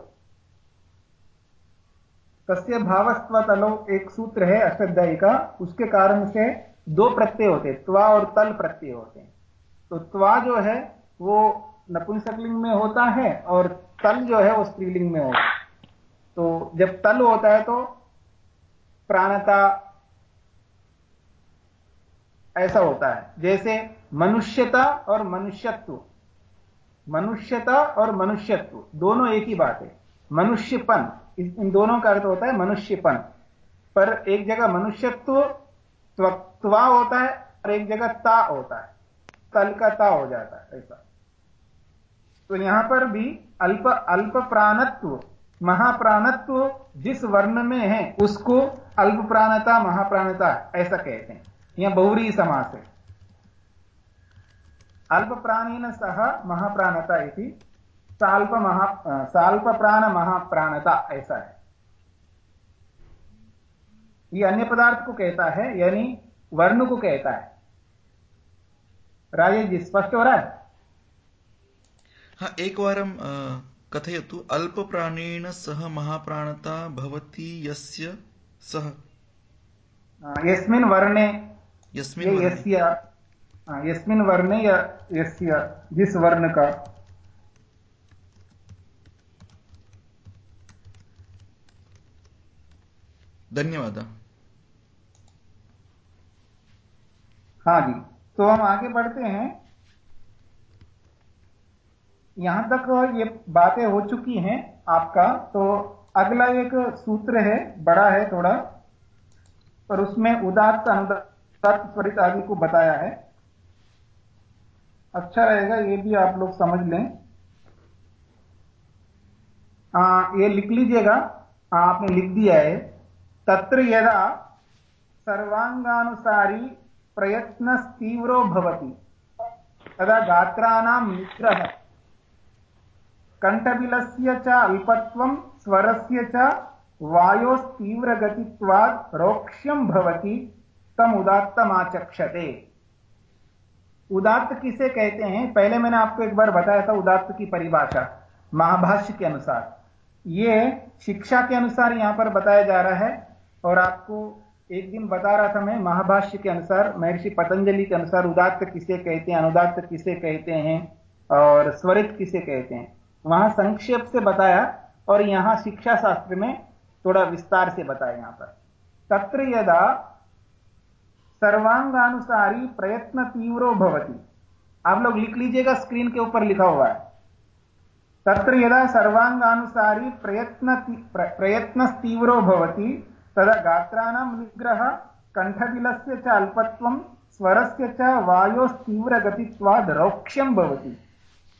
Speaker 1: तस्य भावस्वतलो एक सूत्र है अष्टाध्यायी का उसके कारण से दो प्रत्यय होते त्वा और तल प्रत्यय होते हैं। तो त्वा जो है, वो नपुंसकलिंग में होता है और तल जो है, वो स्त्रीलिंग में होता है। तो जब तल होता है तो प्राणता ऐसा होता है। जैसे मनुष्यता और मनुष्यत्व। मनुष्यता और मनुष्यत्व, दोनों एक ही बात है। मनुष्यपन, इन दोनों का अर्थ होता है मनुष्यपन। पर एक जगह मनुष्यत्व त्वा होता है, और एक जगह ता होता है। तल का ता हो जाता है, ऐसा। तो यहाँ पर भी अल्प अल्प प्राणत्व, महाप्राणत्व जिस वर्ण में है, उसको अल्प प्राणता, महाप्राणता, ऐसा कहते हैं। यह बहुरी समास है। अल्पप्राणेन सह महाप्राणता इति साल्प महा साल्प प्राण महाप्राणता ऐसा है। ये अन्य पदार्थ को कहता है यानी वर्ण को कहता है। राजेश जी स्पष्ट हो रहा है?
Speaker 2: हाँ एकवारं कथयतु अल्पप्राणेन सह महाप्राणता भवति यस्य सह।
Speaker 1: यस्मिन् वर्णे
Speaker 2: यस्मिन्
Speaker 1: यस्य यस्मिन् वर्णे या यस्य जिस वर्ण का।
Speaker 2: धन्यवाद।
Speaker 1: हाँ जी तो हम आगे बढ़ते हैं। यहाँ तक ये बातें हो चुकी हैं आपका तो अगला एक सूत्र है बड़ा है थोड़ा पर उसमें उदात्त अनुदात त्वरित आदि को बताया है। अच्छा रहेगा ये भी आप लोग समझ लें। आ, ये लिख लीजिएगा। आपने लिख दिया है। तत्र यदा सर्वांगानुसारी प्रयत्न तीव्रो भवति। तदा गात्राणां निग्रह। कंठबिलस्य च अल्पत्वं स्वरस्य च वायोस्तीव्रगतित्वात् रोक्ष्यं भवति तमुदात्तमाचक्षते। उदात्त किसे कहते हैं? पहले मैंने आपको एक बार बताया था उदात्त की परिभाषा, महाभाष्य के अनुसार। ये शिक्षा के अनुसार यहाँ पर बताया जा रहा है और आपको एक दिन बता रहा था मैं, महाभाष्य के अनुसार, महर्षि पतंजलि के अनुसार उदात्त किसे कहते हैं, अनुदात्त किसे कहते हैं और स्वरित किसे कहते हैं। वहाँ संक्षेप से बताया और यहाँ शिक्षा शास्त्र में थोड़ा विस्तार से बताया यहाँ पर। तत्र यदा सर्वांगानुसारी प्रयत्न तीव्रो भवति। आप लोग लिख लीजिएगा स्क्रीन के ऊपर लिखा हुआ है। तत्र यदा सर्वांगानुसारी प्रयत्न प्रयत्न तीव्रो भवति, तदा गात्राणां निग्रह कण्ठबिलस्य च अल्पत्वं, स्वरस्य च वायोस्तीव्रगतित्वाद् रौक्ष्यं भवति।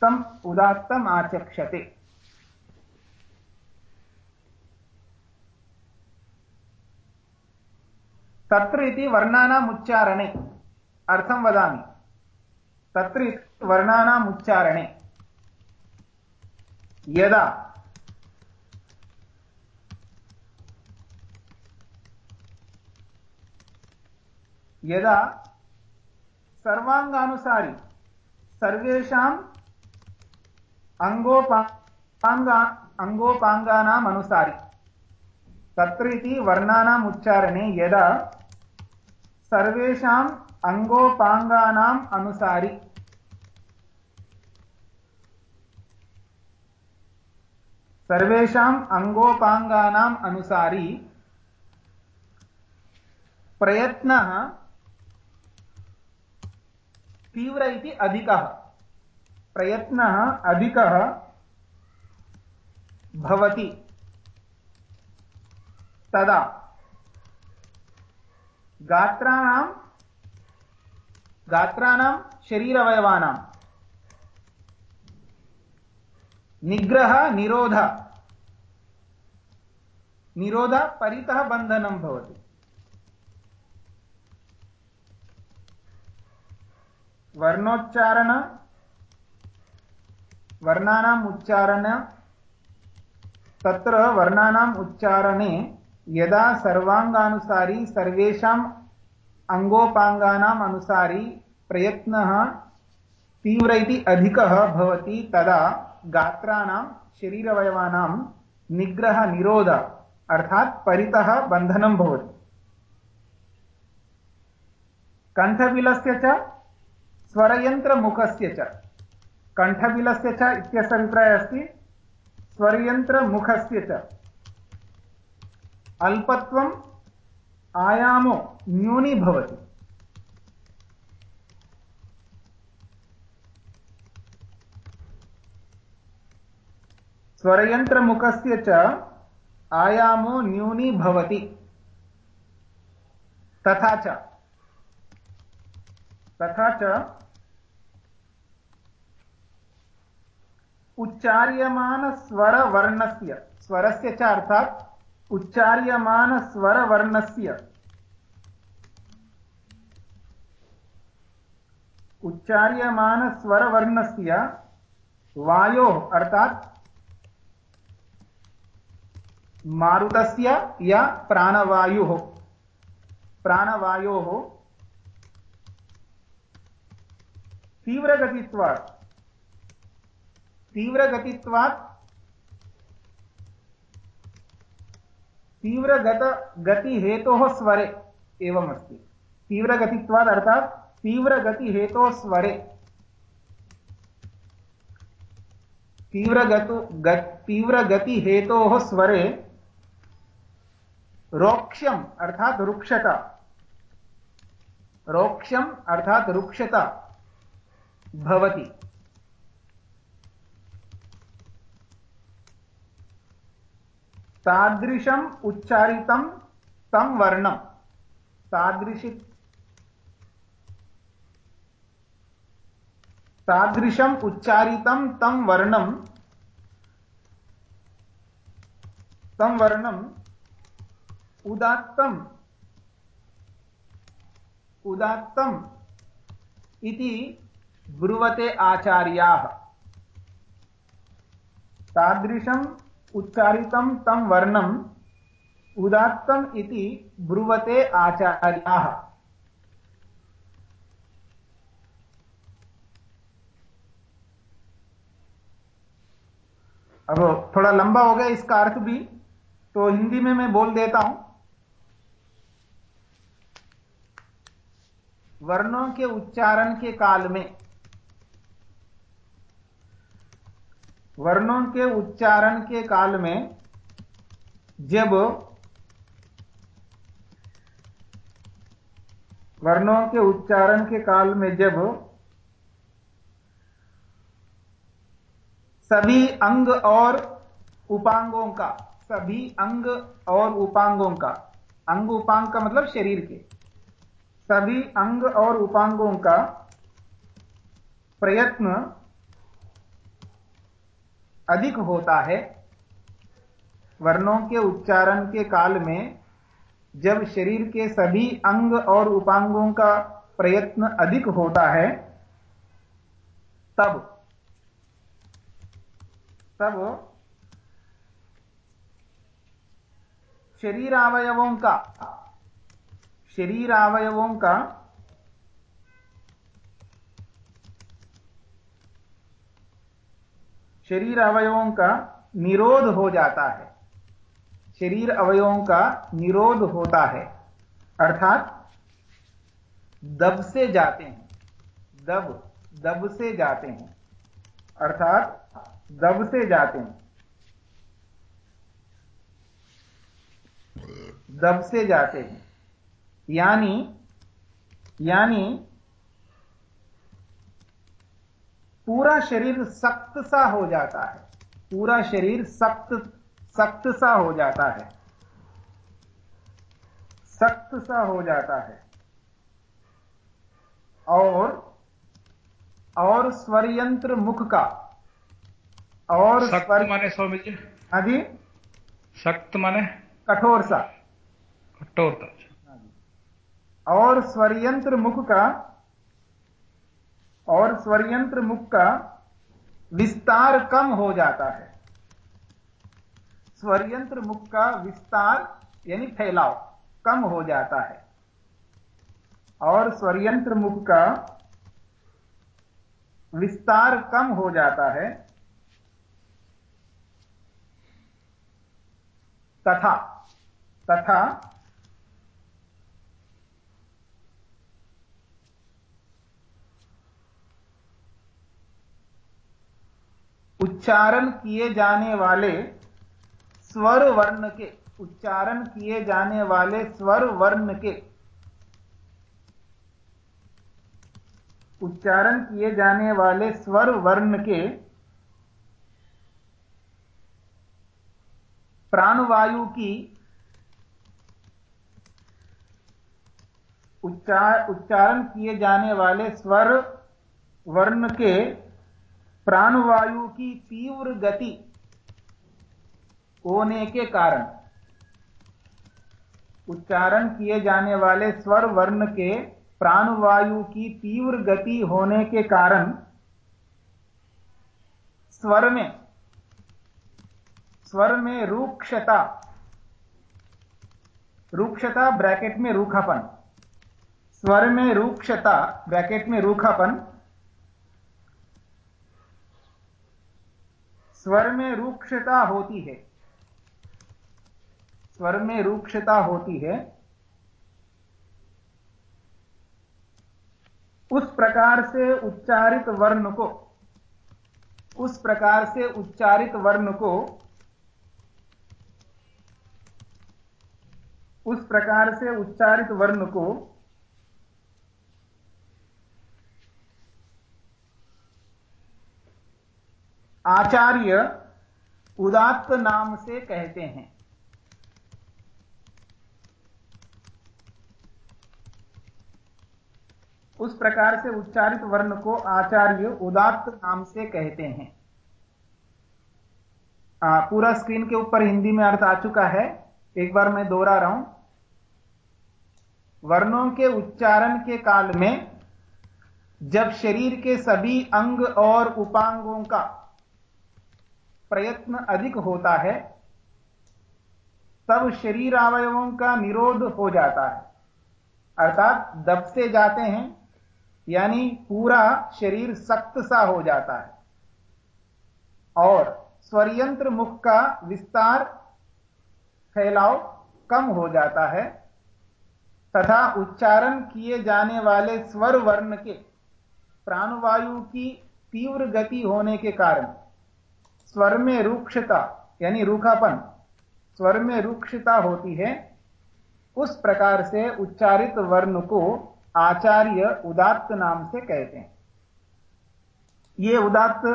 Speaker 1: तम् उदात्तम् आचक्षते। तत्र इति वर्णानाम् उच्चारणे अर्थं वदामि तत्र वर्णानाम् उच्चारणे यदा यदा सर्वाङ्गानुसारि सर्वेषाम् अङ्गोपाङ्गा अङ्गोपाङ्गानाम् अनुसारि तत्र इति वर्णानाम् उच्चारणे यदा सर्वेषाम् अङ्गोपाङ्गानाम् सर्वेषाम् अङ्गोपाङ्गानाम् अनुसारी प्रयत्नः तीव्र इति अधिकः। प्रयत्नः अधिकः भवति। तदा गात्राणां गात्राणां शरीरवयवानां। निग्रह, निरोध। निरोध परितः बन्धनं भवति। वर्णोच्चारण वर्णानाम् उच्चारण तत्र वर्णानाम् उच्चारणे यदा सर्वाङ्गानुसारी सर्वेषाम् अङ्गोपाङ्गानाम् अनुसारी प्रयत्नः तीव्र इति अधिकः भवति, तदा गात्राणां शरीरवयवानां निग्रहनिरोध अर्थात् परितः बन्धनं भवति। कण्ठबिलस्य च स्वरयन्त्रमुखस्य च। कण्ठबिलस्य च इत्यस्य अभिप्रायः अस्ति। स्वरयन्त्रमुखस्य च। अल्पत्वम् आयामो न्यूनी भवति। स्वरयन्त्रमुखस्य च आयामो न्यूनी भवति। तथा च। तथा च। उच्चार्यमानस्वरवर्णस्य। स्वरस्य च अर्थात् उच्चार्यमानस्वरवर्णस्य। उच्चार्यमानस्वरवर्णस्य वायोः अर्थात् मारुतस्य या प्राणवायुः। प्राणवायोः तीव्रगतित्वात्। तीव्रगतित्वात् तीव्रगत गतिहेतोः स्वरे एवमस्ति। तीव्रगतित्वात् अर्थात् तीव्रगतिहेतोः स्वरे तीव्रगतु तीव्रगतिहेतोः स्वरे रोक्ष्यम् अर्थात् रुक्षता। रोक्ष्यम् अर्थात् रुक्षता भवति। तादृशम् उच्चारितं तं वर्णं तादृशि तादृशम् उच्चारितं तं वर्णं तं वर्णम् उदात्तम्। उदात्तम् इति ब्रुवते आचार्याः। तादृशम् उच्चारितं तं वर्णम् उदात्तम् इति ब्रुवते आचार्याः। अब थोड़ा लंबा हो गया इसका अर्थ भी तो हिंदी में मैं बोल देता हूँ। वर्णों के उच्चारण के काल में वर्णों के उच्चारण के काल में जब वर्णों के उच्चारण के काल में जब सभी अंग और उपांगों का, सभी अंग और उपांगों का, अंग उपांग का मतलब शरीर के, सभी अंग और उपांगों का प्रयत्न अधिक होता है। वर्णों के उच्चारण के काल में जब शरीर के सभी अंग और उपांगों का प्रयत्न अधिक होता है, तब तब शरीर अवयवों का शरीर अवयवों का शरीर अवयवों का निरोध हो जाता है। शरीर अवयवों का निरोध होता है। अर्थात, दब से जाते हैं। दब दब से जाते हैं। अर्थात, दब से जाते हैं। दब से जाते हैं। यानी यानी पूरा शरीर सख्त सा हो जाता है। पूरा शरीर सख्त सख्त सा हो जाता है। सख्त सा हो जाता है। और और स्वरयंत्र मुख का और
Speaker 3: सख्त
Speaker 1: स्वर
Speaker 3: माने स्वामी जी?
Speaker 1: हाँ जी।
Speaker 3: सख्त माने?
Speaker 1: कठोर सा।
Speaker 3: कठोरता
Speaker 1: और स्वरयंत्र मुख का और स्वरयंत्र मुख का विस्तार कम हो जाता है। स्वरयंत्र मुख का विस्तार, यानी फैलाव, कम हो जाता है। और स्वरयंत्र मुख का विस्तार कम हो जाता है। तथा तथा उच्चारण किए जाने वाले स्वर वर्ण के, उच्चारण किए जाने वाले स्वर वर्ण के, उच्चारण किए जाने वाले स्वर वर्ण के प्राणवायु की उच्चार उच्चारण किए जाने वाले स्वर वर्ण के प्राणवायु की तीव्र गति होने के कारण उच्चारण किए जाने वाले स्वर वर्ण के प्राणवायु की तीव्र गति होने के कारण स्वर में स्वर में रूक्षता रूक्षता ब्रैकेट में रूखापन, स्वर में रूक्षता ब्रैकेट में रूखापन स्वर में रूक्षता होती है। स्वर में रूक्षता होती है। उस प्रकार से उच्चारित वर्ण को, उस प्रकार से उच्चारित वर्ण को, उस प्रकार से उच्चारित वर्ण को आचार्य उदात्त नाम से कहते हैं। उस प्रकार से उच्चारित वर्ण को आचार्य उदात्त नाम से कहते हैं। आ, पूरा स्क्रीन के ऊपर हिंदी में अर्थ आ चुका है। एक बार मैं दोहरा रहा हूँ। वर्णों के उच्चारण के काल में जब शरीर के सभी अंग और उपांगों का प्रयत्न अधिक होता है, तब शरीर अवयवों का निरोध हो जाता है। अर्थात दब से जाते हैं, यानी पूरा शरीर सख्त सा हो जाता है। और स्वरयंत्र मुख का विस्तार, फैलाव कम हो जाता है, तथा उच्चारण किए जाने वाले स्वर वर्ण के प्राणवायु की तीव्र गति होने के कारण। स्वर में रूक्षता, यानी रूखापन स्वर में रूक्षता होती है, उस प्रकार से उच्चारित वर्ण को आचार्य उदात्त नाम से कहते हैं। ये उदात्त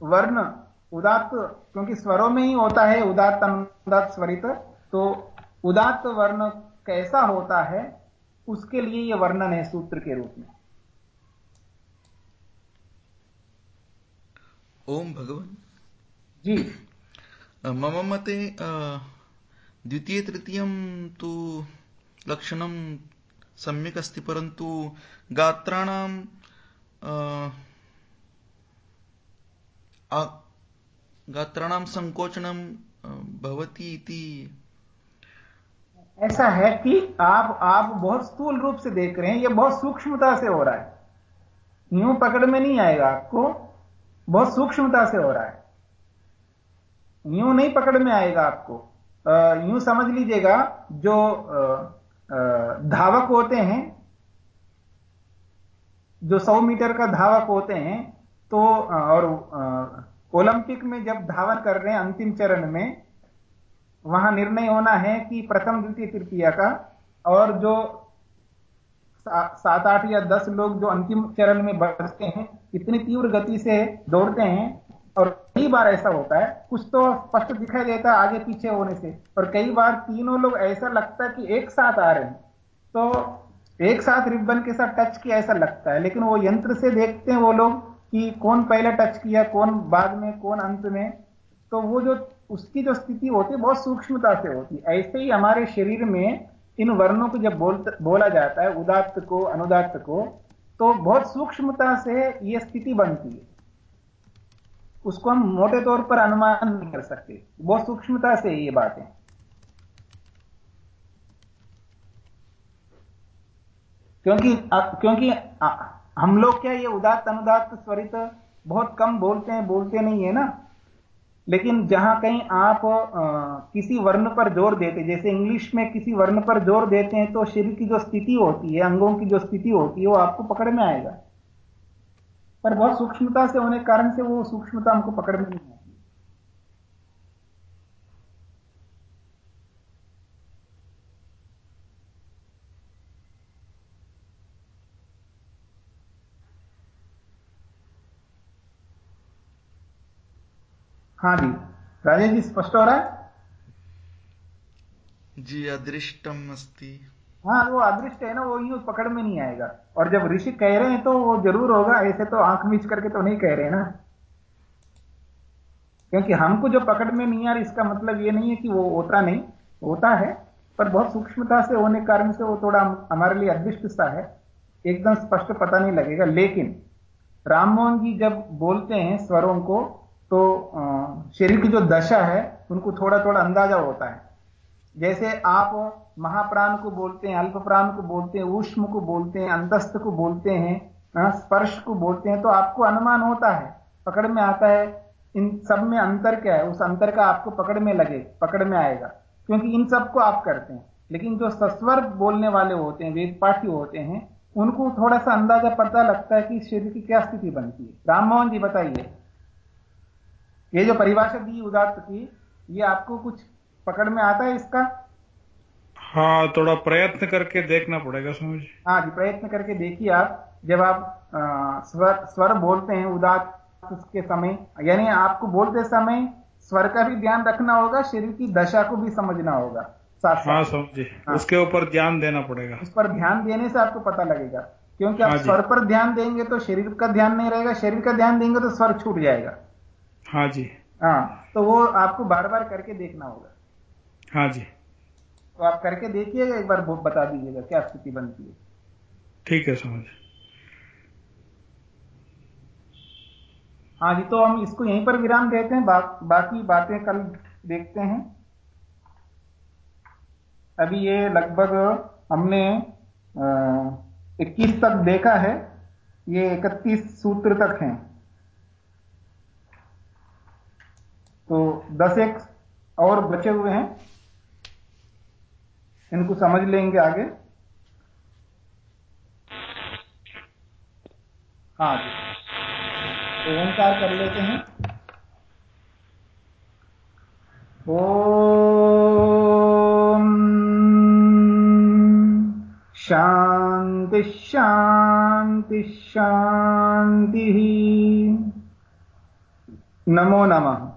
Speaker 1: वर्ण, उदात्त, क्योंकि स्वरों में ही होता है, उदात्त अनुदात स्वरित तो उदात्त वर्ण कैसा होता है, उसके लिए यह वर्णन है सूत्र के रूप में।
Speaker 2: ओम भगवान।
Speaker 1: जी।
Speaker 2: मम मते द्वितीय तृतीय तो लक्षण सम्यक् अस्ति परन्तु गात्राणां गात्राणां संकोचनं भवति इति।
Speaker 1: ऐसा है कि आप आप बहुत स्थूल रूप से देख रहे हैं यह बहुत सूक्ष्मता से हो रहा है। यूँ पकड़ में नहीं आएगा आपको। बहुत सूक्ष्मता से हो रहा है। यूँ नहीं पकड़ में आएगा आपको। यूँ समझ लीजिएगा, जो धावक होते हैं, जो 100 मीटर का धावक होते हैं तो और ओलंपिक में जब धावन कर रहे हैं अंतिम चरण में, वहाँ निर्णय होना है कि प्रथम, द्वितीय, तृतीय का, और जो सात, आठ या दस लोग जो अंतिम चरण में बढ़ते हैं, इतनी तीव्र गति से दौड़ते हैं, और कई बार ऐसा होता है, कुछ तो स्पष्ट दिखाई देता है आगे पीछे होने से और कई बार तीनों लोग ऐसा लगता है कि एक साथ आ रहे हैं। तो एक साथ रिबन के साथ टच किया ऐसा लगता है, लेकिन वो यंत्र से देखते हैं वो लोग कि कौन पहले टच किया, कौन बाद में, कौन अंत में। तो वो जो, उसकी जो स्थिति होती है, बहुत सूक्ष्मता से होती है। ऐसे ही हमारे शरीर में इन वर्णों को जब बोल बोला जाता है उदात्त को अनुदात्त को तो बहुत सूक्ष्मता से यह स्थिति बनती है। उसको हम मोटे तौर पर अनुमान नहीं कर सकते। बहुत सूक्ष्मता से ये बातें। क्योंकि आ, क्योंकि आ, हम लोग क्या ये उदात्त अनुदात्त स्वरित बहुत कम बोलते हैं बोलते नहीं है ना? लेकिन जहाँ कहीं आप आ, किसी वर्ण पर ज़ोर देते जैसे इंग्लिश में किसी वर्ण पर ज़ोर देते हैं तो शरीर की जो स्थिति होती है अंगों की जो स्थिति होती है वो आपको पकड़ में आएगा। पर बहुत सूक्ष्मता से होने के कारण से वो सूक्ष्मता हमको पकड़ में नहीं आती हाँ जी। राजेश जी स्पष्ट हो रहा है?
Speaker 2: जी अदृष्टम अस्ती।
Speaker 1: हाँ वो अदृष्ट है ना वो यूँ पकड़ में नहीं आएगा। और जब ऋषि कह रहे हैं तो वो ज़रूर होगा ऐसे तो आँख मीच करके तो नहीं कह रहे ना। क्योंकि हमको जो पकड़ में नहीं आ रही इसका मतलब ये नहीं है कि वो होता नहीं होता है पर बहुत सूक्ष्मता से होने के कारण से वो थोड़ा हमारे लिए अदृष्ट सा है। एकदम स्पष्ट पता नहीं लगेगा लेकिन राममोहन जी जब बोलते हैं स्वरों को तो शरीर की जो दशा है, उनको थोड़ा थोड़ा अंदाज़ा होता है। जैसे आप महाप्राण को बोलते हैं अल्प प्राण को बोलते हैं, ऊष्म को बोलते हैं, अंतस्थ को बोलते हैं स्पर्श को बोलते हैं तो आपको अनुमान होता है, पकड़ में आता है, इन सब में अंतर क्या है, उस अंतर का आपको पकड़ में लगे, पकड़ में आएगा। क्योंकि इन सबको आप करते हैं। लेकिन जो सस्वर बोलने वाले होते हैं वेद पाठी होते हैं, उनको थोड़ा सा अंदाज़ा पता लगता है कि शरीर की क्या स्थिति बनती है। राम मोहन जी बताइए। ये जो परिभाषा दी उदात्त की ये आपको कुछ पकड़ में आता है इसका?
Speaker 3: हाँ थोड़ा प्रयत्न करके देखना पड़ेगा समझ।
Speaker 1: हाँ जी प्रयत्न करके देखिए आप जब आप स्वर स्वर बोलते हैं उदात के समय यानी आपको बोलते समय स्वर का भी ध्यान रखना होगा शरीर की दशा को भी समझना होगा
Speaker 3: साथ हाँ समझे। हाँ। उसके ऊपर ध्यान देना पड़ेगा।
Speaker 1: उस पर ध्यान देने से आपको पता लगेगा क्योंकि आप हाँ स्वर पर ध्यान देंगे तो शरीर का ध्यान नहीं रहेगा शरीर का ध्यान देंगे तो स्वर छूट जाएगा।
Speaker 3: हाँ जी।
Speaker 1: हाँ तो वो आपको बार बार करके देखना होगा।
Speaker 3: हाँ जी।
Speaker 1: तो आप करके देखिएगा एक बार बता दीजिएगा क्या स्थिति बनती है।
Speaker 3: ठीक है समझ।
Speaker 1: हाँ जी तो हम इसको यहीं पर विराम देते हैं बा, बाकी बातें कल देखते हैं। अभी ये लगभग हमने इक्कीस तक देखा है ये इकतीस सूत्र तक हैं। तो दस एक और बचे हुए हैं। इनको समझ लेंगे आगे। हाँ जी। तो ओंकार कर लेते हैं। ओ शांति शांति शांति नमो नमः।